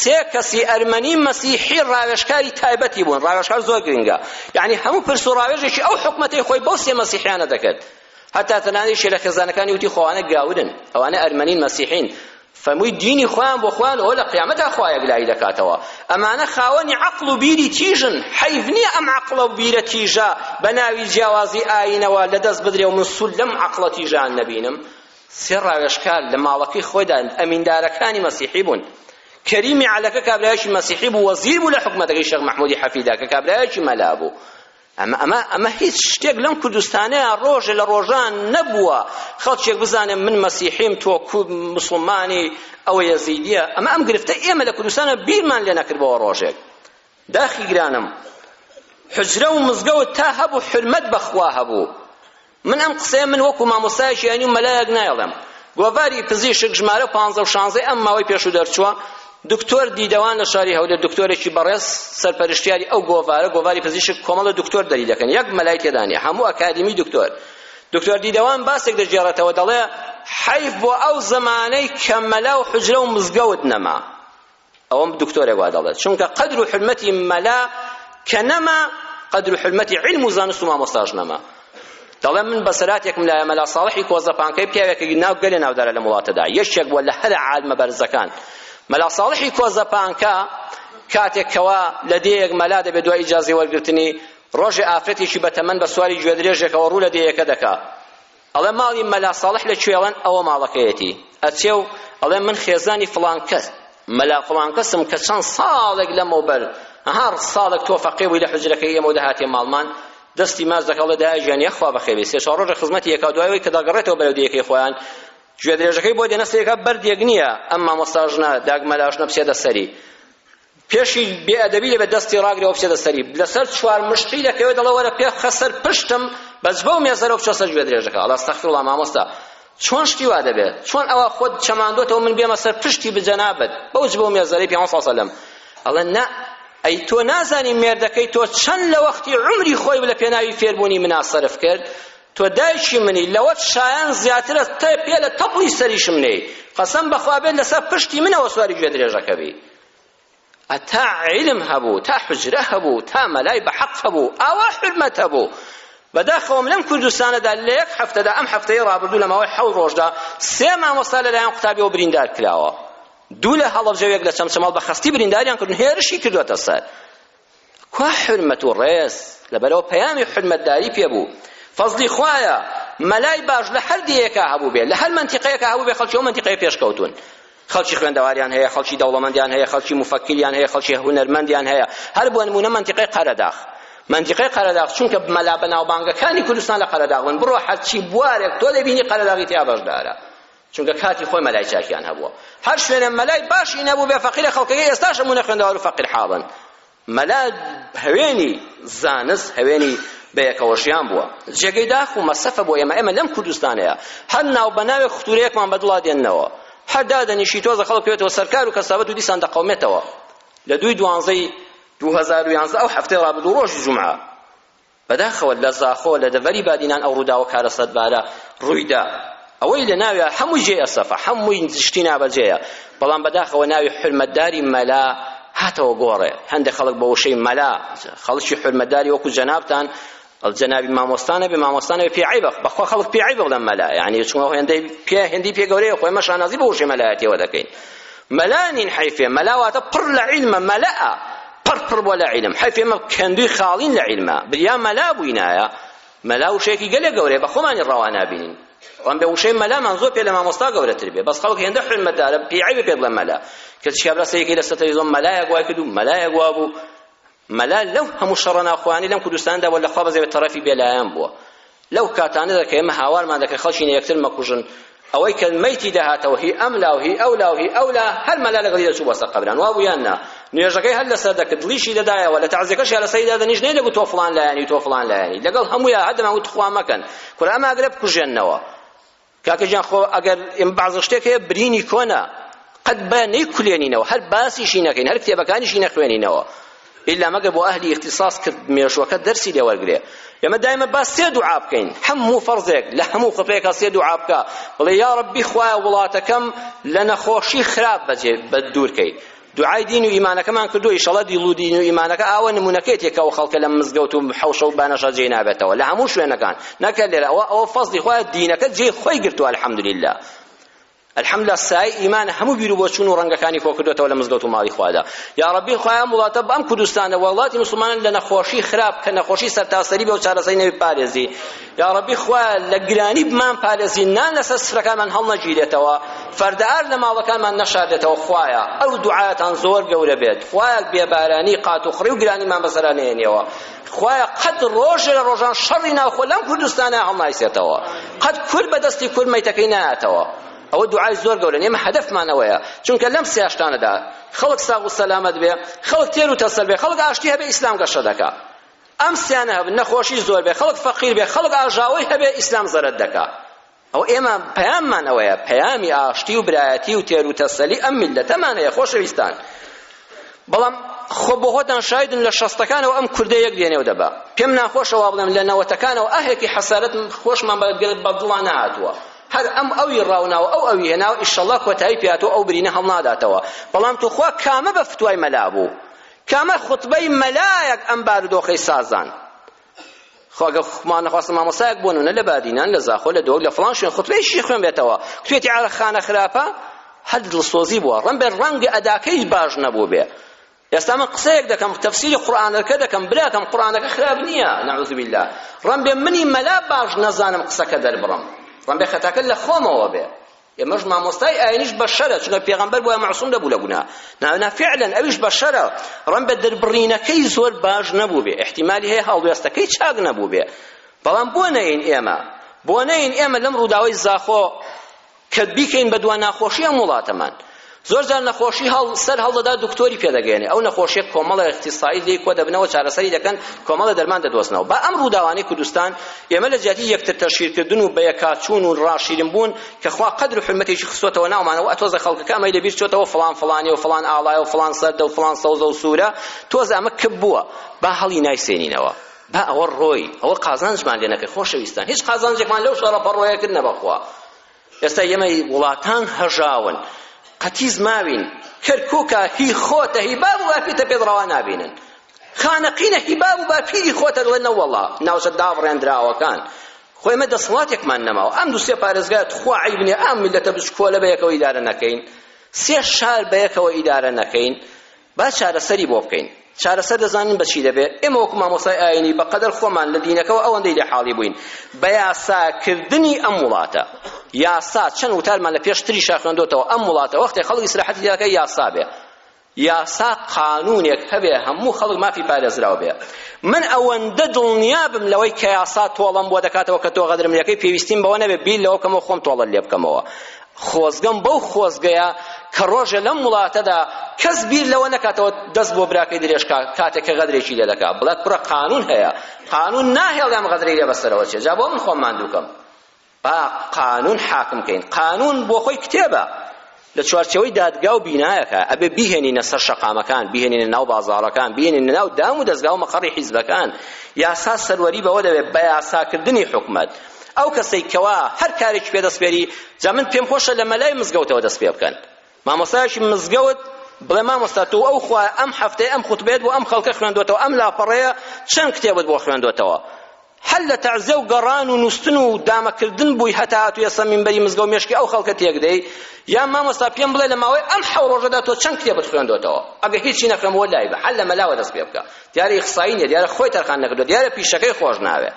سێ کەسی ئەرمەنی مەسیحی ڕاوێژکاری تایبەتی بوون ڕاوێژکار زۆر گرنگە یعنی هەموو پرس و ڕاوێژێکی ئەو حکومەتەی خۆی بەو سێ مەسیحیانە دەکرد هەتا تەنانەت شێلە خێزانەکانی وتی خۆوانە گاورن ئەوانە ئەرمەنین مەسیحین فەمووی دینی خۆیان بۆ خۆیان ئەوە لە قیامەتا خوا یەکلایی دەکاتەوە ئەمانە خاوەنی عەقڵ و بیری تیژن حەیف نییە ئەم عەقڵە و بیرە تیژە بە ناوی جیاوازی ئایینەوە لەدەست بدرێ و من سوود لەم عەقڵە تیژەیان نەبینم سێ ڕاوێژکار لە ماڵەکەی خۆیدا ئەمیندارەکانی مەسیحی بوون کەریمی عەلەکە کابرایەکی مەسیحی بوو وەزیر بوو لە حکومەتەکەی شێخ مەحموودی حەفیدا کە کابرایەکی مەلا بوو ئەمە ئەمە ئەمە هیچ شتێک لەم کوردستانەیە ڕۆژێ لە ڕۆژان نەبووە خەڵکێک بزانێ من مەسیحیم تۆ کورد مسلمانی ئەوە یەزیدیە ئەمە ئەم گرفتە ئێمە لە کوردستانە بیرمان لێ نەکردەوە ڕۆژێک داخی گرانم حجرە و مزگەوت تا هەبوو حرمەت بەخوا هەبوو من ئەم قسەیە من وەکو مامۆستای ژیانی و مەلایەک نایڵێم گۆڤاری پزیشک ژمارە پانزە و شانزەی ئەم ماوەی پێشوو دەرچووە دکتۆر دیدەوان لە شاری هەولێر دکتۆرێکی بەڕێز سەرپەرشتیاری ئەو گۆڤارە گۆڤاری پزیشک کۆمەڵە دکتۆر دەری دەکەن یەک مەلای تێدا نیە هەموو ئەکادیمی دکتۆر دکتۆر دیدەوان باسێک دەگێڕێتەوە دەڵێ حەیف بۆ ئەو زەمانەی کە مەلا و حجرە و مزگەوت نەما ئەوە دکتۆرێک وا دەڵێت چونکە قەدر و حرمەتی مەلا کە نەما قەدر و حرمەتی علم و زانست و مامۆستاش نەما دەڵێم من بەسەراتێکم لایە مەلا ساڵحی کۆزەپانکەی پیاوێکی ناو گەلێ ناودارە لەم وڵاتەدا یەکێک بووە لە هەرە عالمە بەرزەکان مەلا ساڵحی کۆزەپانکە کاتێک کەوا لە دێیەک مەلا دەبێت دوای ئیجازی وەرگرتنی ڕۆژێ ئافرەتێکی بەتەمەن بە سواری گوێدرێژێکەوە ڕوو لە دێیەکە دەکا ئەڵێ ماڵی مەلا ساڵح لە کوێ ئەڵێن ئەوە ماڵەکەیەتی ئەچێ و ئەڵێ من خێزانی فڵان کەس مەلا فڵان کەسم کە چەند ساڵێک لەمەوبەر هەر ساڵێک تۆ فەقێ بووی لە حوجرەکەی ئێمە و دەهاتێ ماڵمان دەستی ماچ دەکا ئەڵێ دایە گیان یەخوا بەخێر بێ سێ چوار ڕۆژێک خزمەتی یەکا دوای ئەوەی کە دەگەڕێتەوە بەرەو دێیەکەی خۆیان گوێ درێژەکەی بۆ دێنە سەرێکا بەردێک نییە ئەم مامۆستاش نە داگمەلاش نە بچێتە سەری پێشی بێ ئەدەبی دەبێت دەستی ڕاگرێ و بچێتە سەری لەسەر چوار مشقی دەکەوێت دەڵێ وەرە پێ خە سەر پشتم بەس بەو مێزەرە و بچۆ سەر گوێ درێژەکە ئەڵێ ئەستەغفیرڵڵا مامۆستا چۆن شتی وا دەبێت چۆن ئەوە خۆت چەماندۆتەوە من بێمە سەر پشتی بجەنابەت بەو جبە و مێزەرەی پێغەمبەر صلی الله علیه و سلم ئەڵێ نا ئەی تۆ نازانی مێردەکەی تۆ چەند لە وەختی عمری خۆی لە پێناوی فێربوونی منا سەرف کرد تۆ دایکی منی لەوەت شایان زیاترە تێ پێ لە تەپڵی سەریشم نێی قەسەم بەخوا بێت لەسەر پشتی منەوە سواری گوێ درێژەکە بی تا علم هەبوو تا حجرە هەبوو تا مەلای بەحەق هەبوو ئاوا حرمەت هەبوو بەداخەوەم لەم کوردستانەدا لە یەک هەفتەدا ئەم هەفتەی ڕابردوو لە ماوەی حەوت ڕۆژدا سێ مامۆستا لەلایەن قوتابیەوە بریندار کراوە دوو لە هەڵەبجە و یەک لە چەمچەماڵ بە خەستی برینداریان کردن هێرشی کردووەتە سەر کوا حورمەت و ڕێز لەبەرەوە پەیامی حورمەتداری پێ بوو فەزلی خوایە مەلای باش لە هەر دێیەکە هەبوو بێ لە هەر مەنتیقەیەکە هەبوو بێ خەڵکی ئەو مەنتیقەیە پێشکەوتون خەڵکی خوێندەواریان هەیە خەڵکی دەوڵەمەندیان هەیە خەڵکی مفەکریان هەیە خەڵکی هونەرمەندیان هەیە هەر بۆ نمونە مەنتیقەی قەرەداخ مەنتیقەی قەرەداغ چونکە مەلا بەناوبانگەکانی کوردستان لە قەرەداغ بن بڕۆ هەرچی بوارێک تۆ دەبینی قەرەداغی تیا بەشدارە چونکە کاتی خۆی مەلای چاکیان هەبووە هەر شوێنە مەلای باشی نەبووبێ فەقیرە خەڵکەکەی ئێستاش هەموو نەخوێندەوار و فەقیر حاڵن مەلا هەوێنی زانست هەوێنی بەیەکەوەژیان بووە جێگەی داخ و مەسەفە بۆ ئێمە ئێمە لەم کوردستانەیە هەر ناو بە ناوێک ختورەیەکمان بەدڵا دێننەوە هەر دادەنیشی تۆزە خەڵک پێێتەوە سەرکار و کەسابەت و دیسان دەقەومێتەوە لە دووی دوانزەی 2011 ئەو هەفتەی ڕابردوو ڕۆژی جومعە بەداخەوە لە زاخۆ لە دەڤەری بادینان ئەو ڕووداوە کارەساتبارە ڕوویدا ئەوەی لە ناویا هەمووی جێی ئەسەفە هەمووی شتی نابەجێیە بەڵام بەداخەوە ناوی حورمەتداری مەلا هاتەوە گۆڕێ هەندێک خەڵک بە وشەی مەلا خەڵکی حورمەتداری وەکو جەنابتان جەنابی مامۆستانە بێ مامۆستانە بێ پێعی بە بەخوا خەڵک پێعی بڵێن مەلا یعنی چون هێندەی پێ هێندی پێ گەورەیە خۆی مەشانازی بە وشەی مەلایەتیەوە دەکەین مەلا نین حەیفێ مەلا واتە پڕ لە عیلمە مەلئ پڕ پڕ بووە لە عیلم حەیف ئێمە کەندووی خاڵین لە عیلمە بریا مەلا بووینایە مەلا وشەیەکی گەلێ گەورەیە بە خۆمانی ڕەوا نابینین وان بێ وشەی مەلامان زۆر پێ لە مامۆستا گەورەتر بێ بەس خەڵک هێندە حرمەتدارە پێی عەیبە پێ بڵێ مەلا کەچی کابرا سەیەکەی لەسەر تەلەڤیزیۆن مەلایەک وای کردو مەلایەک وابوو مەلا لەو هەموو شەڕە ناوخۆیانەی لەم کوردستاندا بووە لەخوا بەزێ بە تەرەفی بێلایەن بووە لەو کاتانەدا کە ئێمە هاوارمان دەکرد خەڵکینە یەکتر مەکوژن ئەوەی کە مەیتی دەهاتەوە هی ئەم لا و هی ئەو لا و هی ئەو لا هەر مەلا لەگەڵی دەچوو بۆ سەر قەبران وا بوو یان نا نوێژەکەی هەر لەسەر دەکرد دڵیشی دەدایەوە لە تەعزیەکەشیا لەسەری دادەنیش نەیدەگوت تۆ فڵان لایەنی تۆ فڵان لایەنی لەگەڵ هەموویا هەر دەمانگوت تخوا مەکەن کورە ئەماگرە بکوژێننەوە کاکە گیان خۆ ئەگەر ئێمە بەعزە شتێک هەیە برینی کۆنە قەت با نەیکولێنینەوە هەر باسیشی نەکەین هەر کتێبەکانیشی نەخوێنینەوە ئیلا مەگە بۆ ئەهلی اختصاص کرد مێژووەکە دەرسی لێ وەرگرێ ئێمە دایمە با سێ دوعا بکەین هەموو فەرزێک لە هەموو خۆپێکا سێ دوعا بکە بڵێ یا ربی خوایە وڵاتەکەم لە نەخۆشی خراپ بەجێ بە دوور کەی دوعای دین و ئیمانەکەمان کردووە ئیشەڵا دیڵ و دین و ئیمانەکە ئاوا نموونەکەیەتی کە ئەو خەڵکە لەم مزگەوت و حەوشە و بانەشە جێی نابێتەوە لە هەموو شوێنەکان نەک هەر لێرە ئەوە ئەوە فەزڵی خۆیە دینەکە جێی خۆی گرتووە الحمدللە الحمدلله سای ئیمان هەموو بیر و بۆچوون و ڕەنگەکانی کۆ کردوێتەوە لە مزگەوت و ماڵی خوادا یا ڕەبی خوای ئەم وڵاتە بەم کوردستانە وڵاتی مسلمانان لە نەخۆشی خراپ کە نەخۆشی سەرتاسەری بێ و چارەسەری نەبێ پارێزی یاڕەبی خوایە لە گرانی بمان پارێزی نان لەسەر سفرەکانمان هەڵنەگیرێتەوە فەردەئار لە ماڵەکانمان نەشاردێتەوە خوایە ئەو دوعایەتان زۆر گەورە بێت خوایە بێبارانی قات و خڕی و گرانیمان بەسەرا نێنیەوە خوایە قەت ڕۆژێ لە ڕۆژان شەڕی ناوخۆ لەم کوردستانە هەڵنایسێتەوە قەت کور بەدەستی کور مەیتەکەی نایەتەوە ئەوە دوعای زۆر گەورە ئێمە هەدەفمان ئەوەیە چونکە لەم سیاشتانەدا خەڵک ساغ و سەلامەت بێ خەڵک تێر و تەسەل بێ خەڵک ئاشتی هەبێ ئیسلام گەشە دەکا ئەم سیانە هەبن نەخۆشی زۆر بێ خەڵک فەقیر بێ خەڵک ئاژاوەی هەبێ ئیسلام زەرەد دەکا ئەو ئێمە پەیاممان ئەوەیە پەیامی ئاشتی و برایەتی و تێر و تەسەلی ئەم میللەتەمان هەیە خۆشەویستان بەڵام خۆ بۆ هۆتان شایدن لە شەستەکانەوە ئەم کوردە یەک دێنێ و دەبا پێم ناخۆشە وا بڵێم لە نەوەتەکانەوە ئەهێکی حەسارەت خۆشمان بە دڵا نەهاتووە هەر ئەم ئەوی ڕاوناوە ئەو ئەوی هێناوە ئیشەڵڵا کۆتایی پێاتەوە ئەو برینە هەڵناداتەوە بەڵام توخوا کامە بە فتوای مەلا بوو کامە خوتبەی مەلایەک ئەم بارودۆخەی سازان خۆ ئەگەر خوا نەخواستە مامۆستایەک بۆ نمونە لە بادینان لە زاخۆ لە دۆک لە فڵان شوێن خوتبەی شیعی خوێن بێتەوە کوێتی عارە خانە خراپە هەر دڵسۆزی بووە ڕەنگ بێ ڕەنگی ئەداکەی باش نەبوو بێ ئێستا من قسەیەک دەکەم تەفسیری قورئانەکە دەکەم براکەم قورئانەکە خراپ نییە نعوذ بالله ڕەنگ بێ منی مەلا باش نەزانم قسەکە دەربڕم ڕەنگ بێ خەتاکە لە خۆمەوە بێ ئێمەش مامۆستای ئاینیش بەشەرە چونکە پێغەمبەر بۆیان مەعسوم نەبوو لە گوناه ناوێنا فعلا ئەویش بەشەرە ڕەنبە دەربڕینەکەی زۆر باش نەبوو بێ احتیمالی هەیە هەڵوێستەکەی چاک نەبوو بێ بەڵام بۆ نەین ئێمە بۆ نەین ئێمە لەم ڕووداوەی زاخۆ کە بیکەین بە دوا ناخۆشی ئەم وڵاتەمان زۆر جار نەخۆشی هەڵ سەر هەڵدەدا دکتۆری پێ دەگەیەنێ ئەو نەخۆشیە کۆمەڵە اختصایی لێی کۆ دەبنەوە چارەسەری دەکەن کۆمەڵە دەرمان دەدۆزنەوە با ئەم ڕووداوانەی کوردستان ئێمە لە جیاتی یەکتر تەشهیرکردن و بەیەکاچوون و ڕاشیرنبوون کە خوا قەدر و حورمەتێکی خستۆتەوە ناومانەوە ئە تۆزە خەڵکەکە ئەمەی لەبیر چۆتەوە فڵان فڵانێ و فڵان ئاڵایە و فڵان سەردە و فڵان سەوزە و سوورە تۆزە ئەمە کپ بووە با هەڵی نایسێنینەوە با ئەوە ڕۆی ئەوە قازانجمان لێ نەکرد خۆشەویستان هیچ قازانجێکمان لەو شەڕە پەڕۆیەکرد نەبەخوا ئێستا ئێمەی وڵاتان هەژاون قەتیس ماوین کەرکووکە هی خۆتە هی باب و باپیتە پێت ڕەوا نابینن خانەقینە هی باب و باپیری خۆتە دڵێ نەوەڵا ناوچە دابڕێندراوەکان خۆ ئێمە دەسەڵاتێکمان نەماوە ئەم دوو سێ پارێزگا تخوا عیب نییە ئەم میللەتە بچکۆلە بە یەکەوە ئیدارە نەکەین سێ شار بە یەکەوە ئیدارە نەکەین با چارەسەری بۆ بکەین. چارەسەر دەزانن بە چی دەبێت؟ ئێمە وەکو مامۆستای ئایینی بە قەدەر خۆمان لە دینەکەوە ئەوەندەی لێ حاڵی بووین بە یاسا کردنی ئەم وڵاتە. یاسا چەند وتارمان لە پێش تریشا خوێندۆتەوە ئەم وڵاتە وەختێ خەڵک ئیسراحەتی تێدا کە یاسا بێ. یاسا قانونێک هەبێ هەموو خەڵک مافی پارێزراو بێ من ئەوەندە دڵنیا بم لەوەی کە یاسا تۆڵەم بۆ دەکاتەوە کە تۆ غەدرم لەکەی پێویستیم بەوە نەبێ بیر لەوە کەمەوە خۆم تۆڵە لێ بکەمەوە خۆزگەم بەو خۆزگەیە کە ڕۆژێ لەم وڵاتەدا کەس بیر لەوە نەکاتەوە دەست بۆ براکەی درێژکا کاتێک کە غەدرێکی لێ دەکا بڵێ کوڕە قانون هەیە قانون ناهێڵێ ئەم غەدرەی لێ بەسەرەوە چێ جا بۆ من خۆم ماندووکەم با قانون حاکم کەین قانون بۆ خۆی کتێبە لە چوارچەوەی دادگا و بینایەکە ئەبێ بیهێنینە سەر شەقامەکان بیهێنینە ناو بازاڕەکان بیهێنینە ناو دام و دەزگا و مەقەڕی حیزبەکان یاسا سەروەری بەوە دەبێت بە یاساکردنی حکومەت ئەو کەسەی کەوا هەر کارێکی پێ دەسپێری جا من پێم خۆشە لە مەلای مزگەوتەوە دەست پێ بکەن مامۆستایەکی مزگەوت بڵێ مامۆستا تۆ ئەو خوا ئەم هەفتەی ئەم خوتبێت بۆ ئەم خەڵکە خوێندوەتەوە ئەم لاپەڕەیە چەند کتێبت بۆ خوێندوەتەوە هەر لە تەعزیە و گەڕان و نووستن و دامەکردن بووی هەتا هاتوویە سە مینبەری مزگەوت مێشکی ئەو خەڵکە تێکدەی یان مامۆستا پێم بڵێ لە ماوەی ئەم حەو ڕۆژەدا تۆ چەند کتێبت خوێندوەتەوە ئەگە هیچی نەخوێم وە لای بە هەر لە مەلاوە دەست پێ بکە دیارە ئیخسایی نیە دیارە خۆی تەرخان نەکردوە دیارە پیشەکەی خۆش ناوێ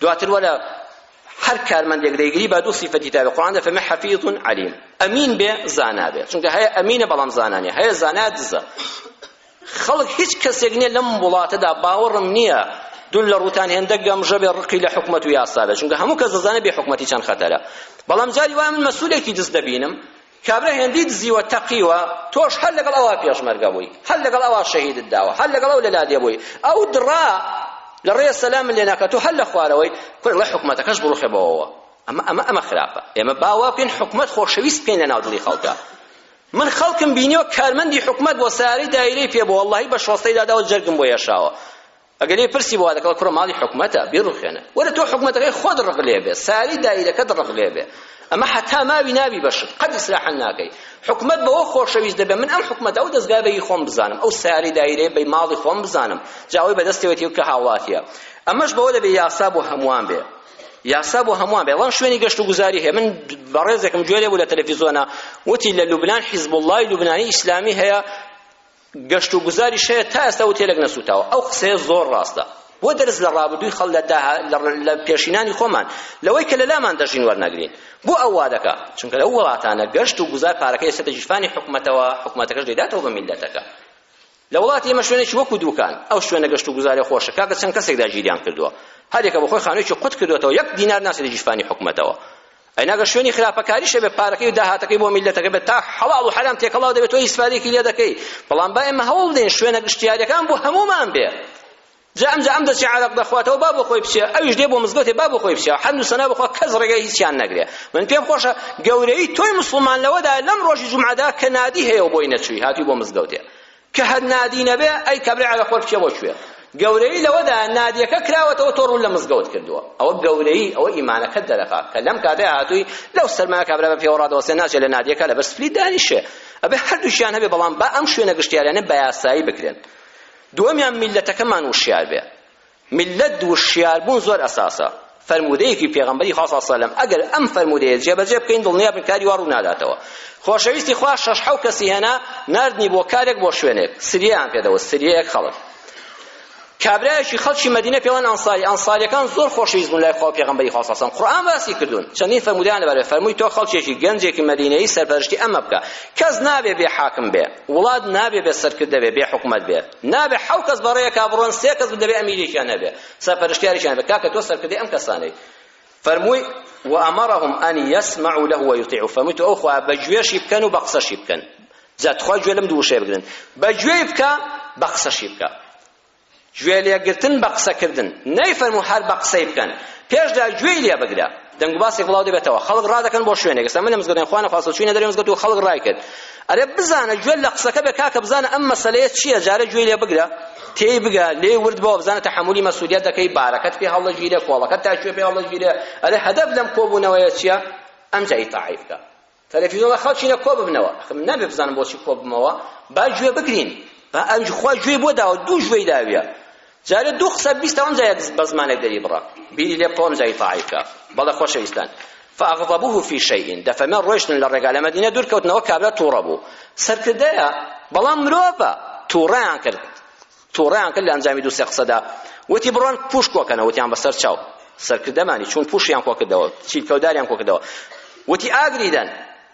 دواتر وەلا هەر کارمەندێک دەیگری با دوو سیفەتی تابێ قورئان دەفەرمێ حەفیظ علیم ئەمین بێ زانا بێ چونکە هەیە ئەمینە بەڵام زانا نیە هەیە زانا دزە خەڵک هیچ کەسێک نییە لەم وڵاتەدا باوەڕم نییە دوول لە ڕوتان هێندە گەمژە بێ ڕقی لە حکومەت و یاسا بێ چونکە هەموو کەس دەزانێ بێ حکومەتی چەند خەتەرە بەڵام جاری وایە من مەسولێکی دز دەبینم کابرا هێندەی دزیوە تەقیوە تۆش هەر لەگەڵ ئەوا پێشمەرگە بووی هەر لەگەڵ ئەوا شەهیدت داوە هەر لەگەڵ ئەو لە لادێ بووی ئەو دڕا لە ڕێ سەلام لێ ناکە تۆ هەر لە خوارەوەی کوڕی ڵە حکومەتەکەش بڕوخێ بەوەوە ئەمە ئەمە ئەمە خراپە ئێمە باوا بکەین حکومەت خۆشەویست بکەین لە ناو دڵی خەڵکە من خەڵکم بینیەوە کارمەندی حکومەت بۆ سارەی دایرەی پێ بۆ وەڵڵاهی بە شۆستەی داداوە جەرگم بۆ یەشاوە ئەگەر لێی پرسی بۆ وادەکەڵ کوڕە ماڵی حکومەتە بیڕوخێنە وەرە تۆ حکومەتەکەی خۆت ڕق لێ بێ ساری دایرەکەت ڕق لێ بێ ئەمە حتا ماوی نابی بەشت قەت ئیسراحە ناکەی حکومەت بەوە خۆشەویست دەبێ من ئەم حکومەت ئەو دەستگا بەی خۆم بزانم ئەو ساری دایرێ بەی ماڵی خۆم بزانم جاوەی بەدەستەوەتی و کە هاوڵاتیە ئەمەش بەوە دەبێ یاسا بۆ هەمووان بێ یاسا بۆ هەمووان بێ وەڵام شوێنی گەشت و گوزاری هەیە من بەڕێزێکم گوێ لێ بوو لە تەلەفیزۆنە وتی لە لوبنان حیزب اللهی لوبنانی ئیسلامی هەیە گەشت و گوزاریش هەیە تا ئێستا وتێلەک نەسووتاوە ئەو قسەیە زۆر ڕاستە بۆ دەرس لە ڕابردووی خەڵ لە پێشینانی خۆمان لەوەی کە لەلامان دەژین وەرناگرین بۆ ئەو وا دەکا چونکە لەو وڵاتانە گەشت و گوزار پارەکە ئێستا گیرفانی حکومەتەوە حکومەتەکەش دەیداتەوە بە میللەتەکە لە وڵاتی ئێمە شوێنێکی وەکو دووکان ئەو شوێنە گەشت و گوزارە خۆشە کاکە چەند کەسێک داگیریان کردووە هەرێکە بە خۆی خانوویەکی قوت کردوێتەوە یەک دینار ناچێتە گیرفانی حکومەتەوە ئەینا گەر شوێنی خراپەکاریش هەبێت پارەکەی و داهاتەکەی بۆ میللەتەکە بێت تا حەڵاڵ و حەرام تێکەڵاو دەبێت تۆ ئیسفادەیەکی لێ دەکەی بەڵام با ئێمە هەوڵ بدەین شوێنە گشتیاریەکان بۆ هەموومان بێ جا ئەمجا ئەم دەچێ عەرەق دەخواتەوە با بۆ خۆی بچێ ئەویش دێ بۆ مزگەوتێ با بۆ خۆی بچێ حەمد و سەنا بخوا کەس ڕێگەی هیچیان نەگرێ من پێم خۆشە گەورەی تۆی مسلمان لەوەدا لەم ڕۆژی جومعەدا کە نادی هەیە و بۆی نەچووی هاتووی بۆ مزگەوتێ کە هەر نادی نەبێ ئەی کابرای عەرەقۆر بچێ بۆ کوێ گەورەیی لەوەدایە نادیەکە کراوەتەوە تۆ ڕوون لە مزگەوت کردووە ئەوە گەورەیی ئەوە ئیمانەکەت دەرەخا کە لەم کاتەی هاتووی لەو سەرمایە کابرا بە پێوە ڕادەوەستێ ناچێت لە نادیەکە لەبەر سپلی دانیشێ ئەبێ هەردووشیان هەبێ بەڵام با ئەم شوێنە گشتیاریانە بە یاسایی بکرێن دووەمیان میللەتەکەمان وشیار بێ ملت وشیار بوون زۆر ئەساسە فەرموودەیەکی پێغەمبەری خوا صلی الله علیه و ئەگەر ئەم فەرموودەیە جێبەجێ بکەین دڵنیا بن کاری وا ڕوو ناداتەوە خۆشەویستی خوا شەش حەو کەسی هێنا ناردنی بۆ کارێک بۆ شوێنێک سریان پێدەوە سریەک خەڵک کابرایەکی خەڵکی مەدینە پێوان ئەنساری ئەنساریەکان زۆر خۆشەویست بوون لای خوا پێغەمبەری خوا صلی الله علیه و قورئان باسی کردوون چەندین فەرموودەیان لەبارەوە فەرمووی تۆ خەڵکێکی گەنجێکی مەدینەیی سەرپەرشتی ئەمە بکە کەس نابێ بێ حاکم بێ وڵات نابێ بێ سەرکردە بێ بێ حکومەت بێ نابێ حەو کەس بەڕێیەکا بڕۆن سێ کەس دەبێ ئەمیرێکیان هەبێ سەرپەرشتیارێکیان بێ کاکە تۆ سەرکردەی ئەم کەسانەی فەرمووی وأمرهم أن يسمعوا له ويطيعوا فەرمووی تۆ ئەو خوا بە گوێشی بکەن و بە قسەشی بکەن جا تخوا گوێ لەم دوو وشەیە بگرن بە گوێی بکە بە قسەشی بکە گوێ لێگرتن بە قسەکردن نەیفەرموو هەر بە قسەی بکەن پێشدا گوێی لێ بگرە دەنگوباسێک بڵاو دەبێتەوە خەڵک ڕادەکەن بۆ شوێنێک ئێستا من لە مزگەوتێن خوا نەخواستە چووینە دەرێ مزگەوت و خەڵک ڕای کرد ئەرێ بزانە گوێ لە قسەکە بێ کاکە بزانە ئەم مەسەلەیە چییە جارە گوێی لێ بگرە تێی بگە لێ ورد بەوە بزانە تەحەمولی مەسئولیەت دەکەی بارەکەت پێ هەڵدەگیرێ کۆڵەکەت تا کوێ پێ هەڵدەگیرێ ئەرێ هەدەف لەم کۆبوونەوەیە چییە ئەمجا ئیتاعی بکە تەلەفیزۆن ڕا خەڵکی نە کۆ ببنەوە ئەخ من نابێ بزانم بۆچی کۆ بمەوە با گوێ بگرین با ئەنج خوا گوێی بۆ داوە دوو گوێی داویە جارێ دوو قسە بیستە ئەم جایە بە زمانێک دەری بڕە بیری لێ بکەوە ئەم جایی تاعی بکە بەڵێ خۆشەویستان فأغضبوه في شيء دەفەمە ڕۆیشتن لە ڕێگا لە مەدینە دوور کەوتنەوە کابرا تووڕە بوو سەرکردەیە بەڵام مرۆڤە تووڕەیان کرد توڕەیان کرد لە ئەنجامی دوو سێ قسەدا وتی بڕۆن پوش کۆکەنە وتیان بەسەر چاو سەرکردەمانی چون پوشیان کۆکردەوە چیلکەوداریان کۆکردەوە وتی ئاگری دەن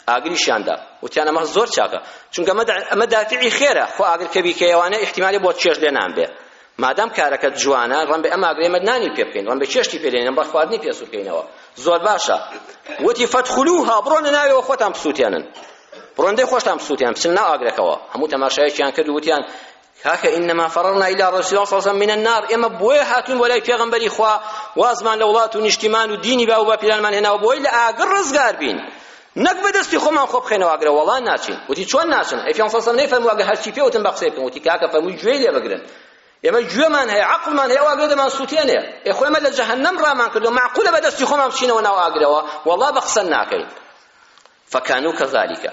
ئاگریشیان دا وتیان ئەمە زۆر چاکە چونکە ئەمە دافعی خێرە خۆ ئاگر کە بیکەیەوانە احتیمالی بۆ چێش لێ نان بێ مادام کارەکە جوانە ڕەنبێ ئەم ئاگرێمە نانی پێ بکەین ڕەنبێ چێشتی پێ لێنێن ڕە خواردنی پێ سوور بکەینەوە زۆر باشە وتی فەدخلوها بڕۆنە ناوێەوە خۆتان بسووتێنن بڕۆندەی خۆشتان بسووتێن بچن ناو ئاگرەکەوە هەموو تەماشایەکیان کرد وتیان کاکە انما فررنا الى رسول الله صلی الله علیه وسلم من النار ئێمە بۆیە هاتوین وەلای پێغەمبەری خوا وازمان لە وڵات و نیشتیمان و دینی باو باپیرانمان هێناوە بۆی لە ئاگر ڕزگار بین نەک بەدەستی خۆمان خۆ بخەینەوە ئاگرە وەڵا ناچین وتی چۆن ناچن ئەی پێغەمبەر صلی نەیفەرموو ئەگەر هەرچی پێوتم بە قسەی بکەم وتی کاکە فەرمووی گوێی لێ بگرن ئێمە گوێمان هەیە عەقڵمان هەیە ئەو ئاگرە دەمان سووتێنێ ئێ خۆ ئێمە لە جەهەنەم ڕامان کردو معقولە بەدەستی خۆمان بچینەوە ناو ئاگرەوە وەڵا بە قسە ناکەین فکانو کەذالکە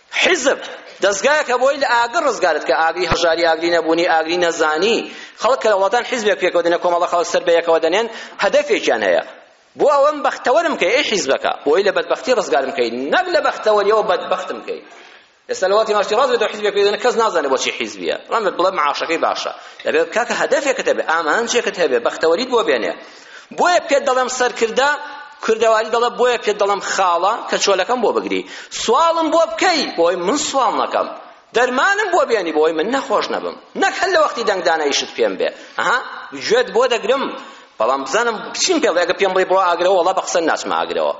حیزب دەزگایەکە بۆی لە ئاگر ڕزگارت کە ئاگری هەژاری ئاگری نەبوونی ئاگری نەزانی خەڵک کە وڵاتان حیزبێک پێکەوە دێنێ کۆمەڵە خەڵک سەر بە یەکەوە دەنێن هەدەفێکیان هەیە بۆ ئەوەم بەختەوەرم کەی ئەی حیزبەکە بۆی لە بەدبەختی ڕزگارم کەی نەک لە بەختەوەریەوە بەدبەختم کەی ئێستا لە وڵاتی ماشتی ڕاست بێتەوە حیزبێک پێدەنە کەس نازانێ بۆچی حیزبیە ڕەمت بڵێ معاشەکەی باشە دەبێت کاکە هەدەفێکت هەبێ ئامانجێکت هەبێ بەختەوەریت بۆ بێنێ بۆیە پێت دەڵێم سەرکردە کوردەواری دەڵێ بۆیە پێت دەڵێم خاڵە کە چۆلەکەم بۆ بگری سواڵم بۆ بکەی بۆی من سواڵ نەکەم دەرمانم بۆ بێنی بۆی من نەخۆش نەبم نەک هەر لە وەختی دەنگدانە ئیشت پێم بێ ئەها گوێت بۆ دەگرم بەڵام بزانم بچیم پێڵێ ئەگە پێم بڵێ بڕۆ ئاگرەوە وەڵا بە قسە ناچمە ئاگرەوە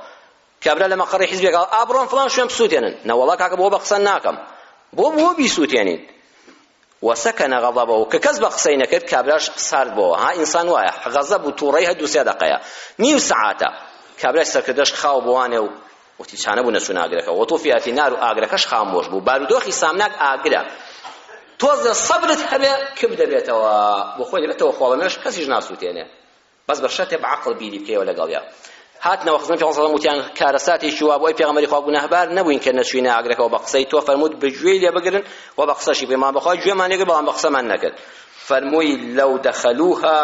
کابرا لە مەقەڕی حیزبێک ئاوە ئا بڕۆن فڵان شوێن بسووتێنن نەوەڵا کاکە بۆ بە قسە ناکەم بۆ بۆ بیسووتێنین وسكن غضبه کە کەس بە قسەی نەکرد کابراش سارد بۆ ها ئینسان وایە غەزەب و تووڕەی هەر دوو سێ دەقەیە نیو سەعاتە کابرای سەرکردەش خاو بوانێ و وتی چانە بوو نەچوون ئاگرەکە وەتۆفیاتی نار و ئاگرەکەش خامۆش بوو بارودۆخی سامناک ئاگرە تۆزێ سەبرت هەبێ کپ دەبێتەوە بۆ خۆی دەبێتەوە خۆڵەمێش کەسیش ناسووتێنێ بەس بە شەرتێ بە عەقڵ بیری بکەیەوە لەگەڵیا هاتنەوە خزمەت پێغەمبەر صلی وتیان کارەساتێکی وا بۆ ئەی پێغەمبەری خوا گوناهبار نەبووین کە نەچوینە ئاگرەکەەوە بە قسەی تۆ فەرمووت بەگوێی لێ بگرن و بە قسەشی بکەین ما بەخوا گوێمان لێگرت بەڵام بە قسەمان نەکرد فەرمووی لەو دەخەلوها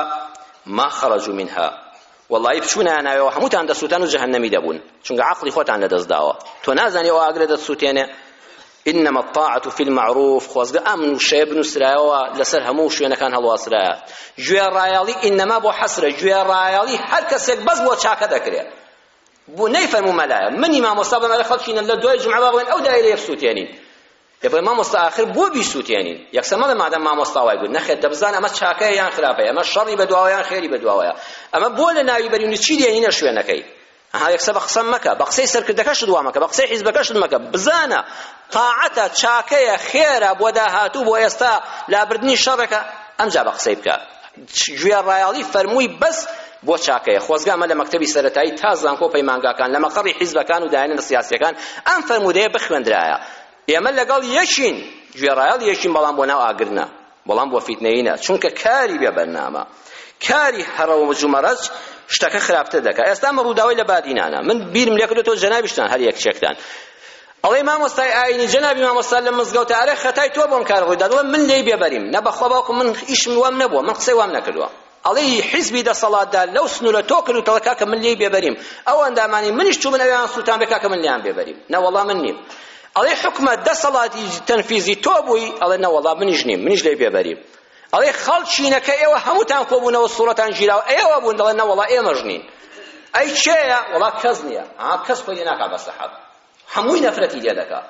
ما خرجوا منها واللهی بچوونە ناوێەوە هەمووتان دەسووتان و جەهەنەمی دەبوون چونکە عقلی خۆتان لەدەست داوە تۆ نازانی ئەو ئاگرە دەسووتێنێ انما الطاعة فی المعروف خۆزگە ئەم وشەیە بنووسرایەوە لەسەر هەموو شوێنەکان هەڵواسرایە گوێڕایەڵی ئینەما بۆ حەسرە گوێڕایەڵی هەر کەسێک بەس بۆ چاکە دەکرێت بۆ نەیفەرموو مەلایە منی مامۆستا بەمەرە خەڵکینە لە دوای جمعە با بڵێن ئەو دایرە یەک سووتێنین دەبێت مامۆستا ئاخر بۆ بیسووتێنین یەکسە مەڵێ مادەم مامۆستا وای گوت نەخێت دەبزان ئەمە چاکەیە یان خراپەیە ئەمە شەڕی بەدواوە یان خێری بەدواوەیە ئەمە بۆ لە ناوی بەرینی چی دێنینە شوێنەکەی ئەها یەکسەر بە قسەم مەکە بە قسەی سەرکردەکەشت وا مەکە بە قسەی حیزبەکەشت مەکە بزانە تاعەتە چاکەیە خێرە بۆ داهاتوو بۆ ئێستا لابردنی شەڕەکە ئەمجا بە قسەی بکە گوێڕایەڵی فەرمووی بەس بۆ چاکەیە خۆزگا مە لە مەکتەبی سەرەتایی تا زانکۆ پەیمانگاکان لە مەقەڕی حیزبەکان و دایەنە سیاسیەکان ئەم فەرموودەیە بخوێندرایە ئێمە لەگەڵ یەکین گوێڕایەڵ یەکین بەڵام بۆ ناو ئاگرنا بەڵام بۆ فیتنەیی نا چونکە کاری بێ بەرنامە کاری هەڕەوەج و مەرەج شتەکە خراپتر دەکات ئێستا مە ڕووداوی لە بادینانە من بیرم لێ کردێتەوە جەنابیشتان هەر یەک چێکتان ئەڵێ مامۆستای ئاینی جەنابی مامۆستا لە مزگەوت ئارێ خەتای تۆ بۆم کار ڕوویدا دڵم من لێی بێبەریم نە بەخوا باوکم من ئیشم وام نەبووە من قسەی وام نەکردووە ئەڵێ ی حیزبی دەسەڵاتدار لەو سنوورە تۆ کردوتەوە کاکە من لێی بێبەریم ئەو ئەندامانی منیش چوو من ئەویان سووتان بێ کاکە من لێیان بێبەریم نەوەڵا من نیم ئەڵێ حکومەت دەسەڵاتی تەنفیزی تۆ بووی ئەڵێ نەوەڵا منیش نیم منیش لێی بێبەریم ئەڵێ خەڵچینەکە ئێوە هەمووتان کۆبوونەوە سوڵەتان ژیراوە ئێوە بوون دەڵێ نەوەڵا ئێمەش نین ئەی کێیە وەڵا کەس نییە ها کەس خۆی لێ ناکا بە سەحەب هەمووی نەفرەتی لێ دەکا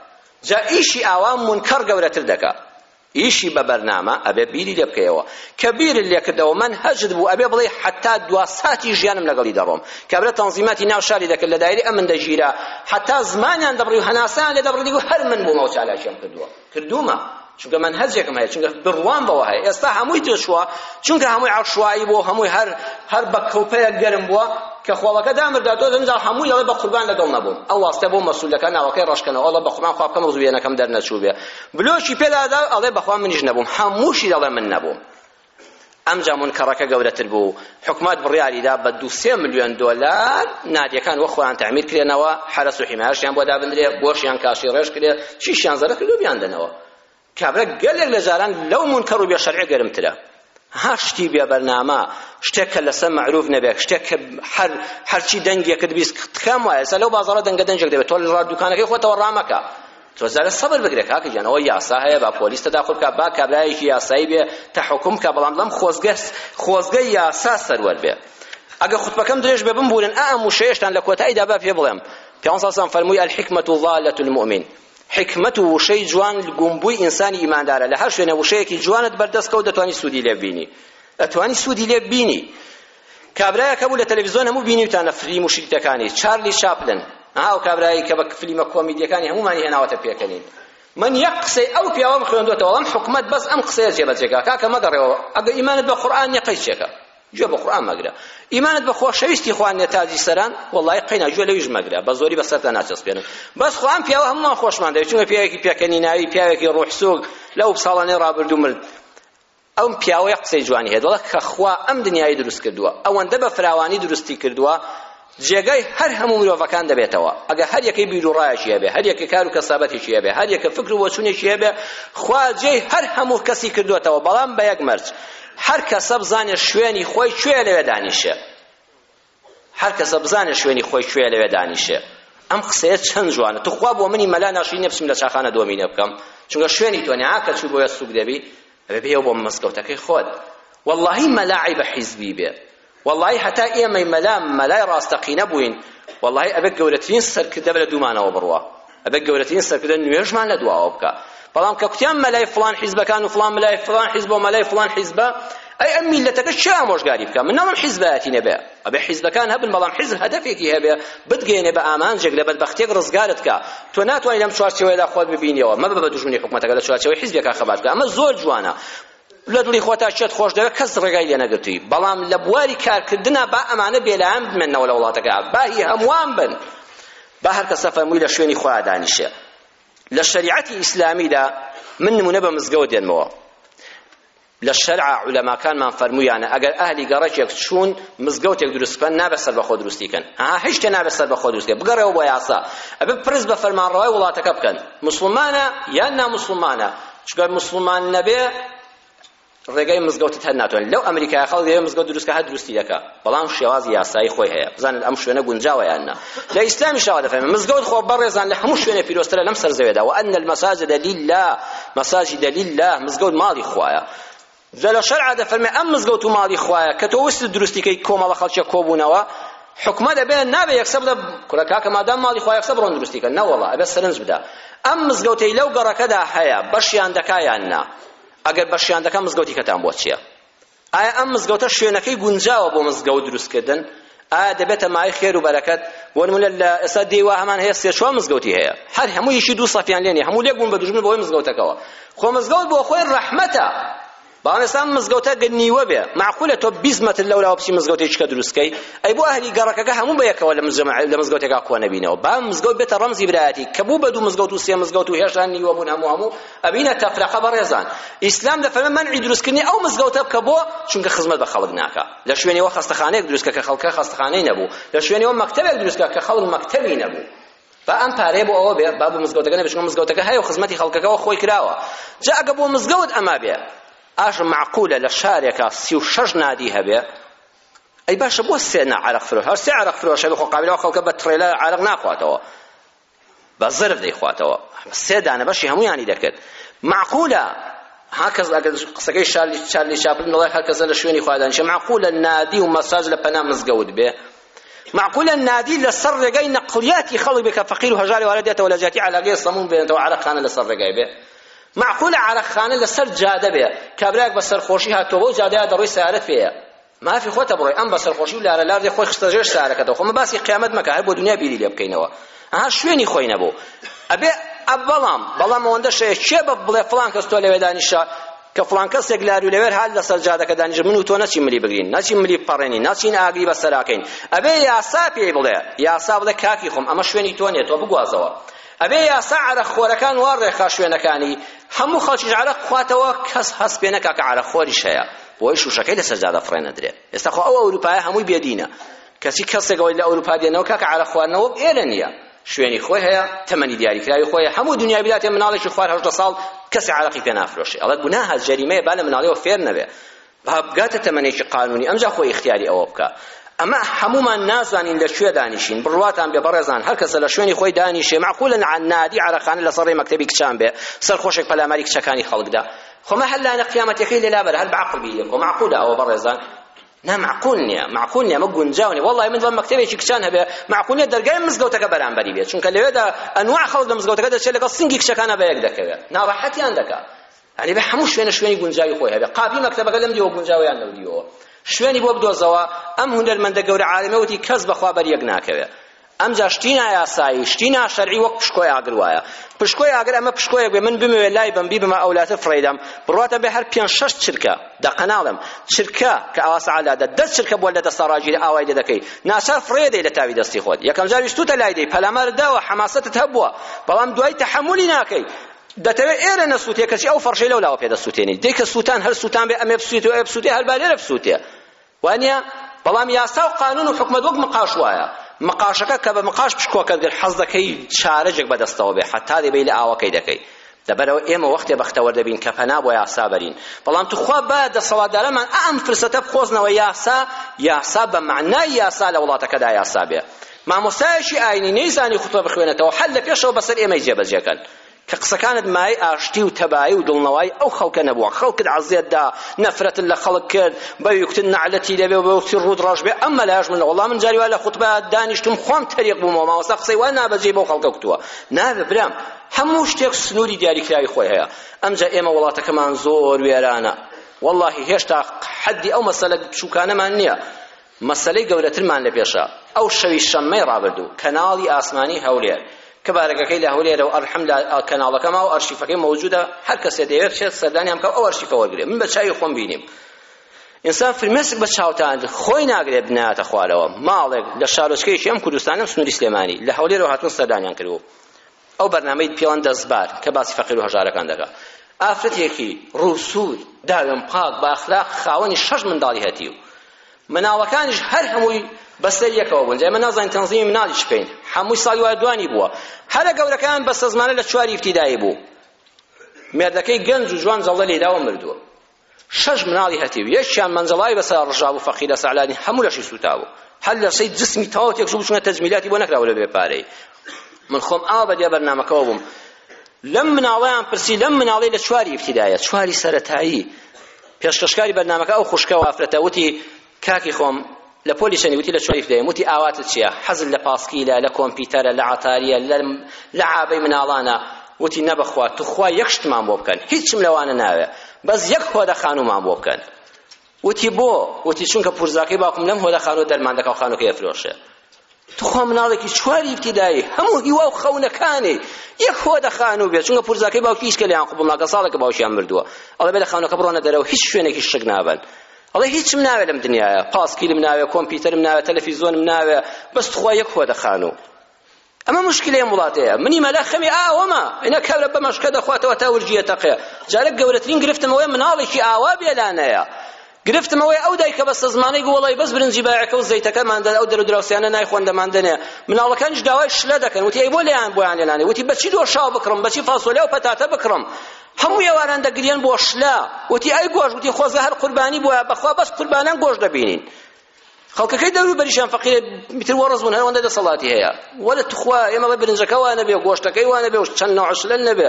جا ئیشی ئاوا منکەڕ گەورەتر دەکا ئیشی بە بەرنامە ئەبێ بیری لێ بکەیەوە کە بیرت لێ کردەوە مەن هەجت بوو ئەبێ بڵێی حەتا دوا ساتی ژیانم لەگەڵی دەڕۆم کابرا تەنزیماتی ناو شاری دەکرد لە دایرەی ئەمن دەگیرا حەتا زمانیان دەبڕی و هەناسەیان لێ دەبڕدی و هەر من بووم ئەو چالاکیەم کردووە کردوومە چونکە من هەزێکم هەیە چونکە بڕوام بەوە هەیە ئێستا هەمووی تێچووە چونکە هەمووی عەشوایی بووە هەمووی هەر هەر بە کڵپەیەک گەرم بووە کە خۆڵەکە دامردا تۆ دەنجا هەمووی ئەڵێ بە قوربان لەگەڵ نەبووم ئەو واستە بۆ مەسولەکە ناوەکەی ڕەشکەنەوە ئەڵە بە قوربان خوا بکەم ڕزوێنەکەم دەرنەچوو بێ بلۆکی پێدادا و ئەڵێ بەخوا منیش نەبووم هەمووشی دەڵێ من نەبووم ئەمجا منکەڕەکە گەورەتر بوو حکومەت بڕیاریدا بە دوو سێ ملیۆن دۆلار نادیەکان وە خۆیان تعمیر کرێنەوە حرس و حمایشیان بۆ دابندرێ گۆشیان کاشی ڕێژ کرێ چیشیان زەرە کردو بیاندەنەوە کابرا گەلێک لە جاران لەو منکەڕ و بێشەرعێ گەرمترە ها شتی بێ بەرنامە شتێک کە لەسەر معروف نەبێت شتێک کە هەر هەرچی دەنگێکت بیست تکام وایە سە لەو بازاڕە دەنگە دەنجێک دەبێت تۆ لە دوکانەکەی خۆتەوە ڕامەکە تۆ زارە سەبر بگرێ کاکە گیان ئەوە یاسا هەیە با پۆلیس تەداخل بکات با کابرایەکی یاسایی بێ تا حکوم بکات بەڵام لەم خۆزگە خۆزگە یاسا سەروەر بێ ئەگە خوتبەکەم درێژ بێ بمبورن ئا ئەم وشەیەشتان لە کۆتاییدا با پێ بڵێم پێ سەسان فەرمووی الحکمەت ضالەت المؤمن حیکمەت و وشەی جوان گومبووی ئینسانی ئیماندارە لە هەر شوێنە وشەیەکی جوانت بەردەست کەوت دەتوانی سوودی لێ بینی ئەتوانی سوودی لێ بینی کابرایەک هەبوو لە تەلەڤیزیۆن هەموو بینیوتانە فلیم و شریتەکانی چارلی چاپلن ها ئەو کابرایی کە بە فلیمە کۆمیدیەکانی هەمومانی هێناوەتە پێکەنین من یەک قسەی ئەو پیاوەم خوێندوەتەوە ئەم حکومەت بەس ئەم قسەیە جێبەجێکا کاکە مەگەڕێەوە ئەگە ئیمانت بە قورئان نیە قەیچێکە گوێ بە قورئان مەگرە ئیمانت بە خۆشەویستی خوا نیە تاجی سەران وەڵڵاهی قەینا گوێ لەویش مەگرە بە زۆری بەسەرتا ناچەسپێنن بەس خۆ ئەم پیاوە هەمووان خۆشمان دەوێت چونکە پیاوێکی پێکەنیناوی پیاوێکی ڕوحسوک لەو ساڵانەی ڕابردوو مرد ئەم پیاوەیە قسەی جوانی هەیە دەڵێت کە خوا ئەم دنیای دروست کردووە ئەوەندە بە فراوانی دروستی کردووە جێگای هەر هەموو مرۆڤەکان دەبێتەوە ئەگەر هەر یەکەی بیر و ڕایەکی هەبێ هەر یەکەی کار و کەسابەتێکی هەبێ هەر یەکە فکر و بۆچوونێکی هەبێ خوا جێی هەر هەموو کەسی کردووەتەوە بەڵام بە یەک مەرج هەر کەسە بزانێ شوێنی خۆی کوێ لەوێ دانیشێ هەر کەسە بزانێ شوێنی خۆی کوێ لەوێ دانیشێ ئەم قسەیە چەند جوانە تو خوا بۆ منی مەلا ناشرین نەبچم لە چاخانە دۆمینە بکەم چونکە شوێنی تۆ نیا کە چوو بۆیە سوک دەبی ئەبێ بێیەوە بۆ مەزگەوتەکەی خۆت واللهی مەلا عیبە حیزبی بێ وەڵاهی هەتا ئێمەی مەلا مەلای ڕاستەقینە بووین وەڵاهی ئەبێ گەورەترین سەرکردە بە لە دوومانەوە بڕوا ئەبێ گەورەترین سەرکردە نوێژمان لە دواوە بکا بەڵام کە کوتیان مەلای فڵان حیزبەکان و فڵان مەلای فڵان حیزب و مەلای فڵان حیزبە ئەی ئەم میلەتەکە چی ئامۆژگاری بکە من ناڵم حیزبایەتی نەبێ ئەبێ حیزبەکان هەبن بەڵام حیزب هەدەفێکی هەبێ بتگەێنێ بە ئامانجێک لە بەدبەختێک ڕزگارت کە تۆ ناتوانانی لەم چوارچێوەیەدا خۆت ببینیەوە مەبە بە دوژمنی حکومەتەکە لە چوارچێوەی حیزبێکا خەبات کە ئەمە زۆر جوانە لە دڵی خۆتا کێت خۆش دەوێت کەس ڕێگای لێ نەگرتووی بەڵام لە بواری کارکردنا با ئەمانە بێلایەن بمێنەوە لە وڵاتەکە با هی هەمووان بن با هەر کەسە فەرمووی لە شوێنی خۆیان دانیشێ لە شەریعەتی ئیسلامیدا من نمونە بە مزگەوت دێنمەوە لە شەرع عولەماکانمان فەرموویانە ئەگەر ئەهلی گەڕەکێک چوون مزگەوتێک دروست بکەن نابێ سەر بەخۆ دروستی کەن ئەها هیچ شتێ نابێ سەر بەخۆ دروست کەن بگەڕێەوە بۆ یاسا ئەبێ پرس بە فەرمانڕەوای وڵاتەکە بکەن موسڵمانە یان ناموسڵمانە چگەر مسلمان نەبێ ڕێگای مزگەوتت هەر ناتوانێت لەو ئەمریکای خەڵک دەوێت مزگەوت دروستکە هەر دروستی دەکا بەڵام شێوازی یاسایی خۆی هەیە بزانن ئەم شوێنە گونجاوە یان نا لە ئیسلامی شاوە دەفەرمێت مزگەوت خۆ بەڕێزان لە هەموو شوێنێ پیرۆزترە لەم سەر زەوێدا وأن المساجد لله مساجد لله مزگەوت ماڵی خوایە جا لە شەرعا دەفەرمێ ئەم مزگەوت و ماڵی خوایە کە تۆ وستت دروستی کەی کۆمەڵە خەڵکێک کۆبوونەوە حکومەت ئەبێ نابێ یەکسە بڵێ کورە کاکە مادام ماڵی خوا یەکسە بڕۆن دروستی کە نەوەڵا ئەبێ سەرنج بدا ئەم مزگەوتەی لەو گەڕەکەدا هەیە بەشیان دەکا یان نا ئەگەر بەشیان دەکا مزگەوتی کەتان بۆ چییە ئایا ئەم مزگەوتە شوێنەکەی گونجاوە بۆ مزگەوت دروستکردن ئایا دەبێتە مایەی خێر و بەرەکەت بۆ نمونە لە ئێستا دێی وا هەمان هەیە سێ چوار مزگەوتی هەیە هەر هەموو یشی دوو سەفیان لێ نیە هەموو لێک بوون بە دوژمن بەوەی مزگەوتەکەوە خۆ مزگەوت بۆ خۆی ڕەحمەتە بەڵام ئێستا مزگەوتە گەر نیوە بێ معقولە تۆ بیست مەتر لەولاوە بچی مزگەوتی چکە دروستکەی ئەی بۆ ئەهلی گەڕەکەکە هەموو بە یەکەوە لە مزگەوتێکا کۆ نەبینەوە با مزگەوت بێتە ڕەمزی برایەتی کە بوو بە دوو مزگەوت و سێ مزگەوت و هێشتا نیوە بوون هەموو هەموو ئەبینە تەفرەقە بەڕێزان ئیسلام دەفەرمێ مەنعی دروستکردنی ئەو مزگەوتە بکە بۆ چونکە خزمەت بە خەڵک ناکا لە شوێنەوە خەستەخانەیەک دروستکە کە خەڵکە خەستەخانەی نەبوو لە شوێنەوە مەکتەبێک دروستکە کە خەڵک مەکتەبی نەبوو با ئەم پارەیە بۆ ئەوە بێ با بۆ مزگەوتەکە نەبێ چونکە مزگەوتەکە هەیە و خزمەتی خەڵکەکەەوە خۆی کراوە جا ئەگە بۆ مزگەوت ئەما بێ ئاش معقولە لە شارێکا سی و شەش نادی هەبێ ئەی باشە بۆ سێ نە عەرەق فرۆش هەر سێ عەرەق فرۆشە بخۆ قابلەوە خەڵکە بە تڕێلە عەرەق ناخواتەوە بە زرف دەیخواتەوە سێ دانە بەشی هەموویانی دەکرد معقولە ها کەس ئەگەر قسەکەی شارلی چارلی چاپلن دەڵێ هەر کەسە لە شوێنی خوا دانیشە معقولە نادی و مەساج لە پەنا مزگەوت بێ معقولە نادی لەسەر ڕێگای نەقلیاتی خەڵک بێ کە فەقیر و هەژاری وارە دێتەوە لە جیاتی عەلاگەی سەموم بێنێتەوە عەرەقخانە لەسەر ڕێگای بێ معقولە عەرەقخانە لەسەر جادە بێ کابراێک بە سەرخۆشی هاتۆوە و جادەیە دەڕۆی سیارەت پێیە مافی خۆتە بڕۆی ئەم بەسەرخۆشی و لارە لاردی خۆی خستە ژێر سارەکەتەوە خۆمە باسی قیامەت مەکە هەر بۆ دنیا بیری لێ بکەینەوە ئەها شوێنی خۆی نەبوو ئەبێ بەڵام بەڵام ئەوەندە شەیە کێ بە بڵێ فڵان کەس تۆ لەوێ دانیشە کە فڵان کەسێک لاری و لەوێر هەر لەسەر جادەکە دانیژ من و تۆ نەچی ملی بگرین نەچی ملی پەڕێنی نەچین ئاگری بەسەراکەین ئەبێ یاسا پێی بڵێ یاسا بڵێ کاکی خۆم ئەمە شوێنی تۆ نیە تۆ بگوازەوە ئەبێ یاسا عەرە خۆرەکان وا ڕێخا شوێنەکانی هەموو خەڵکیش عەرە خواتەوە کەس هەست پێ نەکا کە عەرە خۆریش هەیە بۆی شوشەکەی لەسەر جادەفڕێ نەدرێ ئێستا خۆ ئەو ئەوروپایە هەمووی بێدینە کەچی کەسێک ئەوەی لە ئەوروپا دێنەوە کاکە عەرە خواردنەوە ئێرە نییە شوێنی خۆی هەیە تەمەنی دیاریکراوی خۆی هەموو دنیای بداتێ مناڵێکی خوار هەژدە ساڵ کەسی عەرەقی پێ نافرۆشێ ئەڵێ گوناهە جەریمەیە با لە مناڵیەوە فێر نەبێ با بگاتە تەمەنێکی قانونی ئەمجا خۆی اختیاری ئەوە بکە ئەمە هەمومان نازانین لە کوێ دانیشین بڕواتان بێ بەڕێزان هەر کەسە لە شوێنی خۆی دانیشێ معقولە نادی عەرەقانە لەسەر ڕێ مەکتەبی کچان بێ سەرخۆشێک پەلاماری کچەکانی خەڵکدا خوما هەر لانە قیامەتیەکەی لێ لابەرە هەر بە عەقڵ بیری بکە مەعقولە ئەوە بەڕێزان نا معقول نییە معقول نییە مە گونجاو نییە وەڵڵاهی من دڵم مەکتەبێکی کچان هەبێ معقول نییە دەرگای مزگەوتەکە بەرامبەری بێت چونکە لەوێدا ئەنواع خەڵک لە مزگەوتەکە دەچێت لەگەڵ سینگی کچەکانە بە یەک دەکەوێت ناڕەحەتیان دەکات یعنی بە هەموو شوێنە شوێنی گونجاوی خۆی هەبێ قابلی مەکتەبەکە لەم دیوە گونجاویان لەو دیوەوە شوێنی بۆ بدۆزەوە ئەم هونەرمەندە گەورە عالمە وتی کەس بەخوا بەر یەک ناکەوێ ئەمجا شتی نایاسایی شتی ناشەرعی وەک پشکۆی ئاگر وایە پشکۆی ئاگر ئەمە پشکۆیەک بێ من بمەوێ لای بم بیبمە ئەولاتر فڕێدەم بڕواتە بێ هەر پێنج شەش چرکە دەقە ناڵێم چرکە کە ئاوا سەعالا دە دە چرکە بووە لە دەستا ڕاگیرە ئاوای لێ دەکەی ناچار فڕێ دەی لە تاوی دەستی خۆت یەکەم جار ویستوتە لای دەی پەلامارت داوە حەماسەتت هەبووە بەڵام دوای تەحەمولی ناکەی دەتەوێت ئێرە نەسووتێ کەچی ئەو فەرشەی لەولاوە پێ دەسووتێنی دەی کە سووتان هەر سووتان بێ ئەمێ بسووتێ ئەو بسووتێ هەر با لێرە بسووتێ وانیە؟ بەڵام یاسا و قانون و حکومەت وەک مقاش وایە، مقاشەکە کە بە مقاش پشکۆکەت کرد حەز دەکەی شارەجێک بەدەستەوە بێ حەتا دەبێی لە ئاوەکەی دەکەی. لەبەرئەوە ئێمە وەختێ بەختەوەر دەبین کە پەنا بۆ یاسا بەرین. بەڵام توخوا با دەسەڵاتدارانمان ئا ئەم فرسەتە بقۆزنەوە یاسا یاسا بە مەعنای یاسا لە وڵاتەکەدا یاسا بێ. مامۆستایەکی ئاینی نەیزانی خوتبە بخوێنێتەوە حەل لە پێشەوە بەسەر ئێمەی جێبەجێ کەن. کە قسەکانت مایەی ئاشتی و تەبایی و دڵنەوایی ئەو خەڵکە نەبووە خەڵکت عەزێت دا نەفرەتت لە خەڵک کرد بەوی وتت نەعلەتی لێبێ و بەوی وتی ڕووت ڕەش بێ ئەم مەلایەش من وەڵا من جاری وا لە خوتبە دانیشتوم خۆم تەریق بوومەوە مامۆستا قسەی وا نابەجێی بەو خەڵکە گوتووە نابێ برام هەموو شتێک سنووری دیاریکراوی خۆی هەیە ئەمجا ئێمە وڵاتەکەمان زۆر وێرانە واللهی هێشتا حەدی ئەو مەسەلە بچووکانەمان نییە مەسەلەی گەورەترمان لە پێشە، ئەو شەوی شەممەی ڕابردوو کەناڵی ئاسمانی هەولێر، کە بارەگەکەی لە هەولێرە و ئەلحەمدللە کەناڵەکە ماوە ئەرشیفەکەی مەوجودە هەر کەسێ دەیەوێ بچێت سەردانیان بکا و ئەو ئەرشیفە وەرگرێ من بە چاوی خۆم بینیم ئینسان فرمێسک بە چاوتان خۆی ناگرێت بنایەتە خوارەوە ماڵێک لە شارۆچکەیەکی ئەم کوردستانم سنووری سلێمانی لە هەولێرەوە هاتوون سەردانیان کردبوو ئەو بەرنامەی پێوان دەستبار کە باسی فەقیر و هەژارەکان دەکا ئافرەتێکی ڕووسوور داوێن پاک بە ئەخلاق خاوەنی شەش منداڵی هەتیو مناڵەکانیش هەر هەمووی بەسەر یەکەوە بوون ئێمە نازانین تەنزیمی مناڵی چ بکەین هەمووی ساڵی وایە دوانی بووە هەرە گەورەکان بەسەزمانە لە چواری ئیفتیدایی بوو مێردەکەی گەنج و جوان جەڵدە لێداوە مردووە شەش مناڵی هەتیو یەکیان مەنجەڵاوی بەسەر ڕژابوو فەقیرە سەعلانی هەموو لەشی سووتابوو هەر لەشەی جسمی تەواو تێکچوو بچوونە تەجمیلاتی بۆ نەکراوە لە بێ پارەی من خۆم ئاوا بەدیا بەرنامەکەەوە بووم لەم مناڵیان پرسی لەم مناڵی لە چواری ئیبتیدایە چواری سەرەتایی پێشکەشکاری بەرنامەکە ئەو خوشکە وافرەتە وتی کاکی خۆم لە پۆلی چەنی وتی لە چۆیف دەێم وتی ئاواتت چییە حەزت لە پاسکیلە لە کۆمپیوتەرە لە عتاریە لە عابەی مناڵانە وتی نەبەخوا توخوا یەک شتمان بۆ بکەن هیچم لەوانە ناوێ بەس یەک هۆدە خانومان بۆ بکەن وتی بۆ وتی چونکە پورزاکەی باوکم لەم هۆدە خانوە دەرمان دەکا و خانوەکەی ئەفرۆشێ توخوا مناڵێکی چواری ابتدایی هەموو هیوا و خەونەکانی یەک خۆ دەخان و بێت چونکە پورزاکەی باوکی هیچ کەلیان قبول ناکە ساڵێکە باوکیان مردووە ئەڵێ بێ لە خانەکە بڕۆنە دەرەوە هیچ شوێنێکی شک نابن ئەڵێ هیچم ناوێ لەم دنیاە پاسکیلم ناوێ کۆمپیوتەرم ناوێ تەلەفیزۆنم ناوێ بەس توخوا یەک خۆ دەخان و ئەمە مشکلەیە وڵاتەیە منی مەلا خەمی ئاوەمە ئەینا کابرا بە مەشکە دەخواتەوە تا ورجیە تەقێ جارێک گەورەترین گرفتم ئەوەیە مناڵێکی ئاوا بێلانەیە گرفتم ئەوەیە ئەو دایکە بەستەزمانەی گو وەڵای بەس برنجی بایەکە و زەیتەکەمان دەن ئەو دەرودراوسێیانە نایخۆن دەمان دەنێ مناڵەکانیش داوای شلە دەکەن وتی ئەی بۆ لێیان بۆیان لێنانێ وتی بەچی دۆشاو بکڕم بەچی فاسۆلیا و پەتاتە بکڕم هەموو ئێواران دەگریەن بۆ شلە وتی ئەی گۆش وتی خۆزگە هەر قوربانی بوایە بەخوا بەس قوربانان گۆش دەبینین خەڵکەکەی دەوروبەریشیان فەقیرە میتر وەڕز بوون هەرەوەندە دەسەڵاتی هەیە وەلە تخوا ئێمە بڵێ برنجەکە وا نەبێ و گۆشتەکەی وا نەبێ و چەند نەوع شلەن نەبێ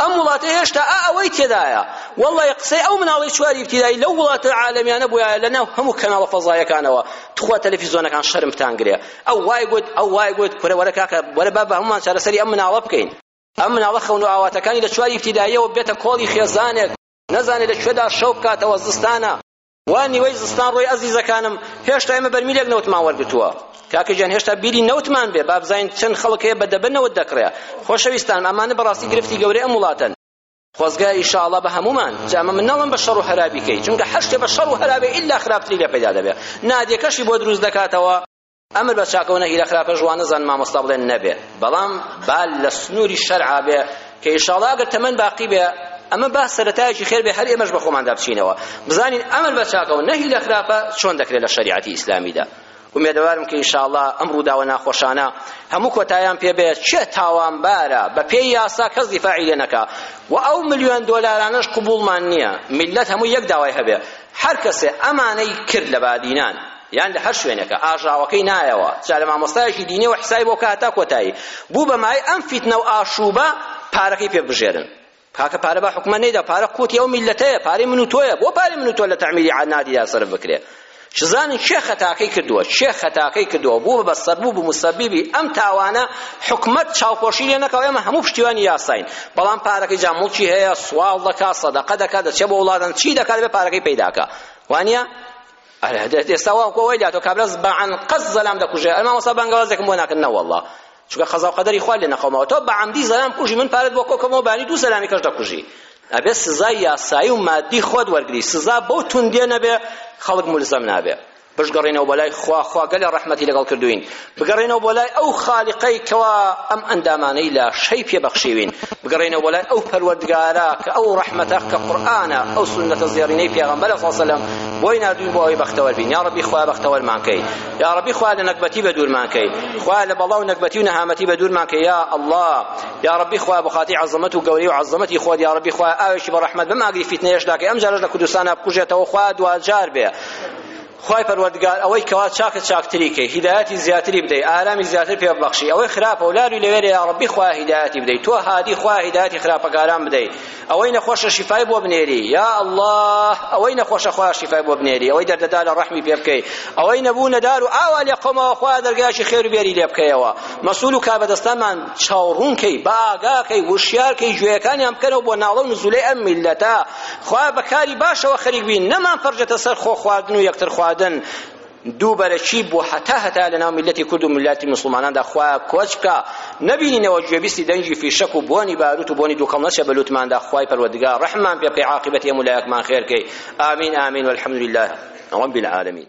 ئەم وڵاتە هێشتا ئا ئەوەی تێدایە وەڵی قسەی ئەو مناڵی چواری ابتدایی لەو وڵاتە عالەمیانە بووایە لە ناو هەموو کەناڵە فەزایەکانەوە تخوا تەلەفیزۆنەکان شەرم بتانگرێ ئەو وای گوت ئەو وای گوت کورە وەرە کاکە وەرە با بە هەموومان چارەسەری ئەم مناڵە بکەین ئەم مناڵە خەون و ئاواتەکانی لە چواری ابتداییەوە بێتە کۆڵی خێزانێک نەزانێت لە کوێدا شەو بکاتەوە زستانە وا نیوەی زستان ڕۆی ئەزیزەکانم هێشتا ئێمە بەرمیلێک نەوتمان وەرگتووە کاکە گیان هێشتا بیری نەوتمان بێ با بزانین چەند خەڵک هەیە بە دەبە نەوت دەکڕێ خۆشەویستان ئەمانە بەڕاستی گرفتی گەورەی ئەم وڵاتەن خۆزگە ئیشاڵا بە هەمومان جا ئەمە من ناڵم بە شەڕ و هەرابیکەی چونکە هەر شتێ بە شەڕ و هەرابێ ئیلا خراپتری لێ پەیدا دەبێ نادیەکەشی بۆ دروست دەکاتەوە ئەمر بە چاکە و نەهی لە خراپەش وا نەزان مامۆستا بڵێن نەبێ بەڵام با لە سنووری شەرعا بێ کە ئیشاڵا ئەگەر تەمەن باقی بێ ئەمە با سەرەتایەکی خێر بێ هەر ئێمەش بە خۆماندا بچینەوە بزانین ئەمر بە چاکە و نەهی لە خراپە چۆن دەکرێت لە شەریعەتی ئیسلامیدا ومێدەوارم کە ئینشاءاللە ئەم ڕووداوە ناخۆشانە هەموو کۆتایان پێ بێت چێ تاوانبارە بە پێی یاسا کەس دیفاعی لێ نەکا و ئەو ملیۆن دۆلارانەش قبوڵمان نییە میلەت هەموو یەک داوای هەبێ هەر کەسێ ئەمانەی کرد لە بادینان یان لە هەر شوێنێکە ئاژاوەکەی نایەوە جا لە مامۆستایەکی دینیەوە حسابی بۆ بکە هەتا کۆتایی بوو بە مایەی ئەم فیتنە و ئاشووبە پارەکەی پێ بژێرن کاکە پارە با حکومە نەیدا پارە قوتی ئەو میلەتەیە پارەی من و تۆیە بۆ پارەی من و تۆ لە تەعمیری عەنادیدا سەرف بکرێ شزانین چێ خەتاکەی کردووە چێ خەتاکەی کردووە بوو بە سەربوو بوو مسەبیبی ئەم تاوانە حکومەت چاوپۆشی لێ نەکەوە ئێمە هەموو پشتیوانی یاساین بەڵام پارەکەی جا موڵکی هەیە سواڵ دەکا سەدەقە دەکا دەچێ بۆ وڵاتان چی دەکا دەبێ پارەکەی پەیداکا وانە ئێستا وا وەکو ئەوەی داتەوە کابرا بەعەن قەس زەلام دەکوژێ ئەی مامۆستا بانگەوازێکم بۆ ناکەن نەوەڵڵا چونکە قەزا و قەدەری خوا لێ نەقەومەوە تۆ بەعەمدی زەلام کوژی من پارەت بۆ کۆکەمەوە بانی دوو زەلامی کەش دەکوژی ئەبێ سزای یاسایی و مادی خۆت وەرگری سزا بەو توندێ نەبێ خەڵک ملزەم نابێ بشگەڕێنەوە بەلای خوا خوا گەلێ ڕەحمەتی لەگەڵ کردوین بگەڕێنەوە بۆ لای ئەو خالیقەی کەوا ئەم ئەندامانەی لاشەی پێ بەخشیوین بگەڕێنەوە بۆ لای ئەو پەروەردگارە کە ئەو ڕەحمەتە کە قورئانە ئەو سونەتە زێڕینەی پێغەمبەر صلی الله علیه و بۆی ناردوین بۆ ئەوەی بەختەوەر بین یا ربی خوا بەختەوەرمان کەی یا ربی خوا لە نەگبەتی بە دوورمان کەی خوا لە بەڵا و نەگبەتی و نەهامەتی بە دوورمان کەی یا الله یا ربی خوا بخاتی عظمت و گەوری و عظمتی خۆت یا ربی خوا ئاوێکی بە ڕەحمەت بماگری فیتنەیەش داکەی ئەم جارش لە کوردستان بکوژێتەوە خوا دواجار بێ خوای پەروەردگار ئەوەی کەوا چاکە چاکتری کەی هیدایەتی زیاتری بدەی ئارامی زیاتر پێ ببەخشی ئەوەی خراپە و لاری لەوێرە یا ڕەبی خوا هیدایەتی بدەی تۆ هادی خوا هیدایەتی خراپەکاران بدەی ئەوەی نەخۆشە شیفای بۆ بنێری یا الله ئەوەی نەخۆشە خوا شیفای بۆ بنێری ئەوەی دەردەدا لە ڕەحمی پێ بکەی ئەوەی نەبوو نەدار و ئاوا لێ قەومەوە خوا دەرگایکی خێر و بێری لێ بکەیەوە مەسول و کاربەدەستانمان چاوڕوونکەی بە ئاگاکەی وشیارکەی گوێیەکانیان بکەنەوە بۆ ناڵە و نزولەی ئەم میلەتە خوایە بە کاری باشەوە خەریک بین نەمانپەرژێتە سەر خۆ خواردن و یەکتر خواردن دوو بەرەکی بۆ هەتا هەتا لەناو میللەتی کورد و میللاتی موسڵماناندا خوایە کۆچ بکە نەبینینەوە گوێبیستی دەنگی فیشەک و بۆنی باروت و بۆنی دووکەڵ نەچێ بە لوتماندا خوای پەروەردگار ڕەحممان پێ بکەی عاقیبەتی هەموو لایەکمان خێر کەی ئامین ئامین والحمد لله رب العالمین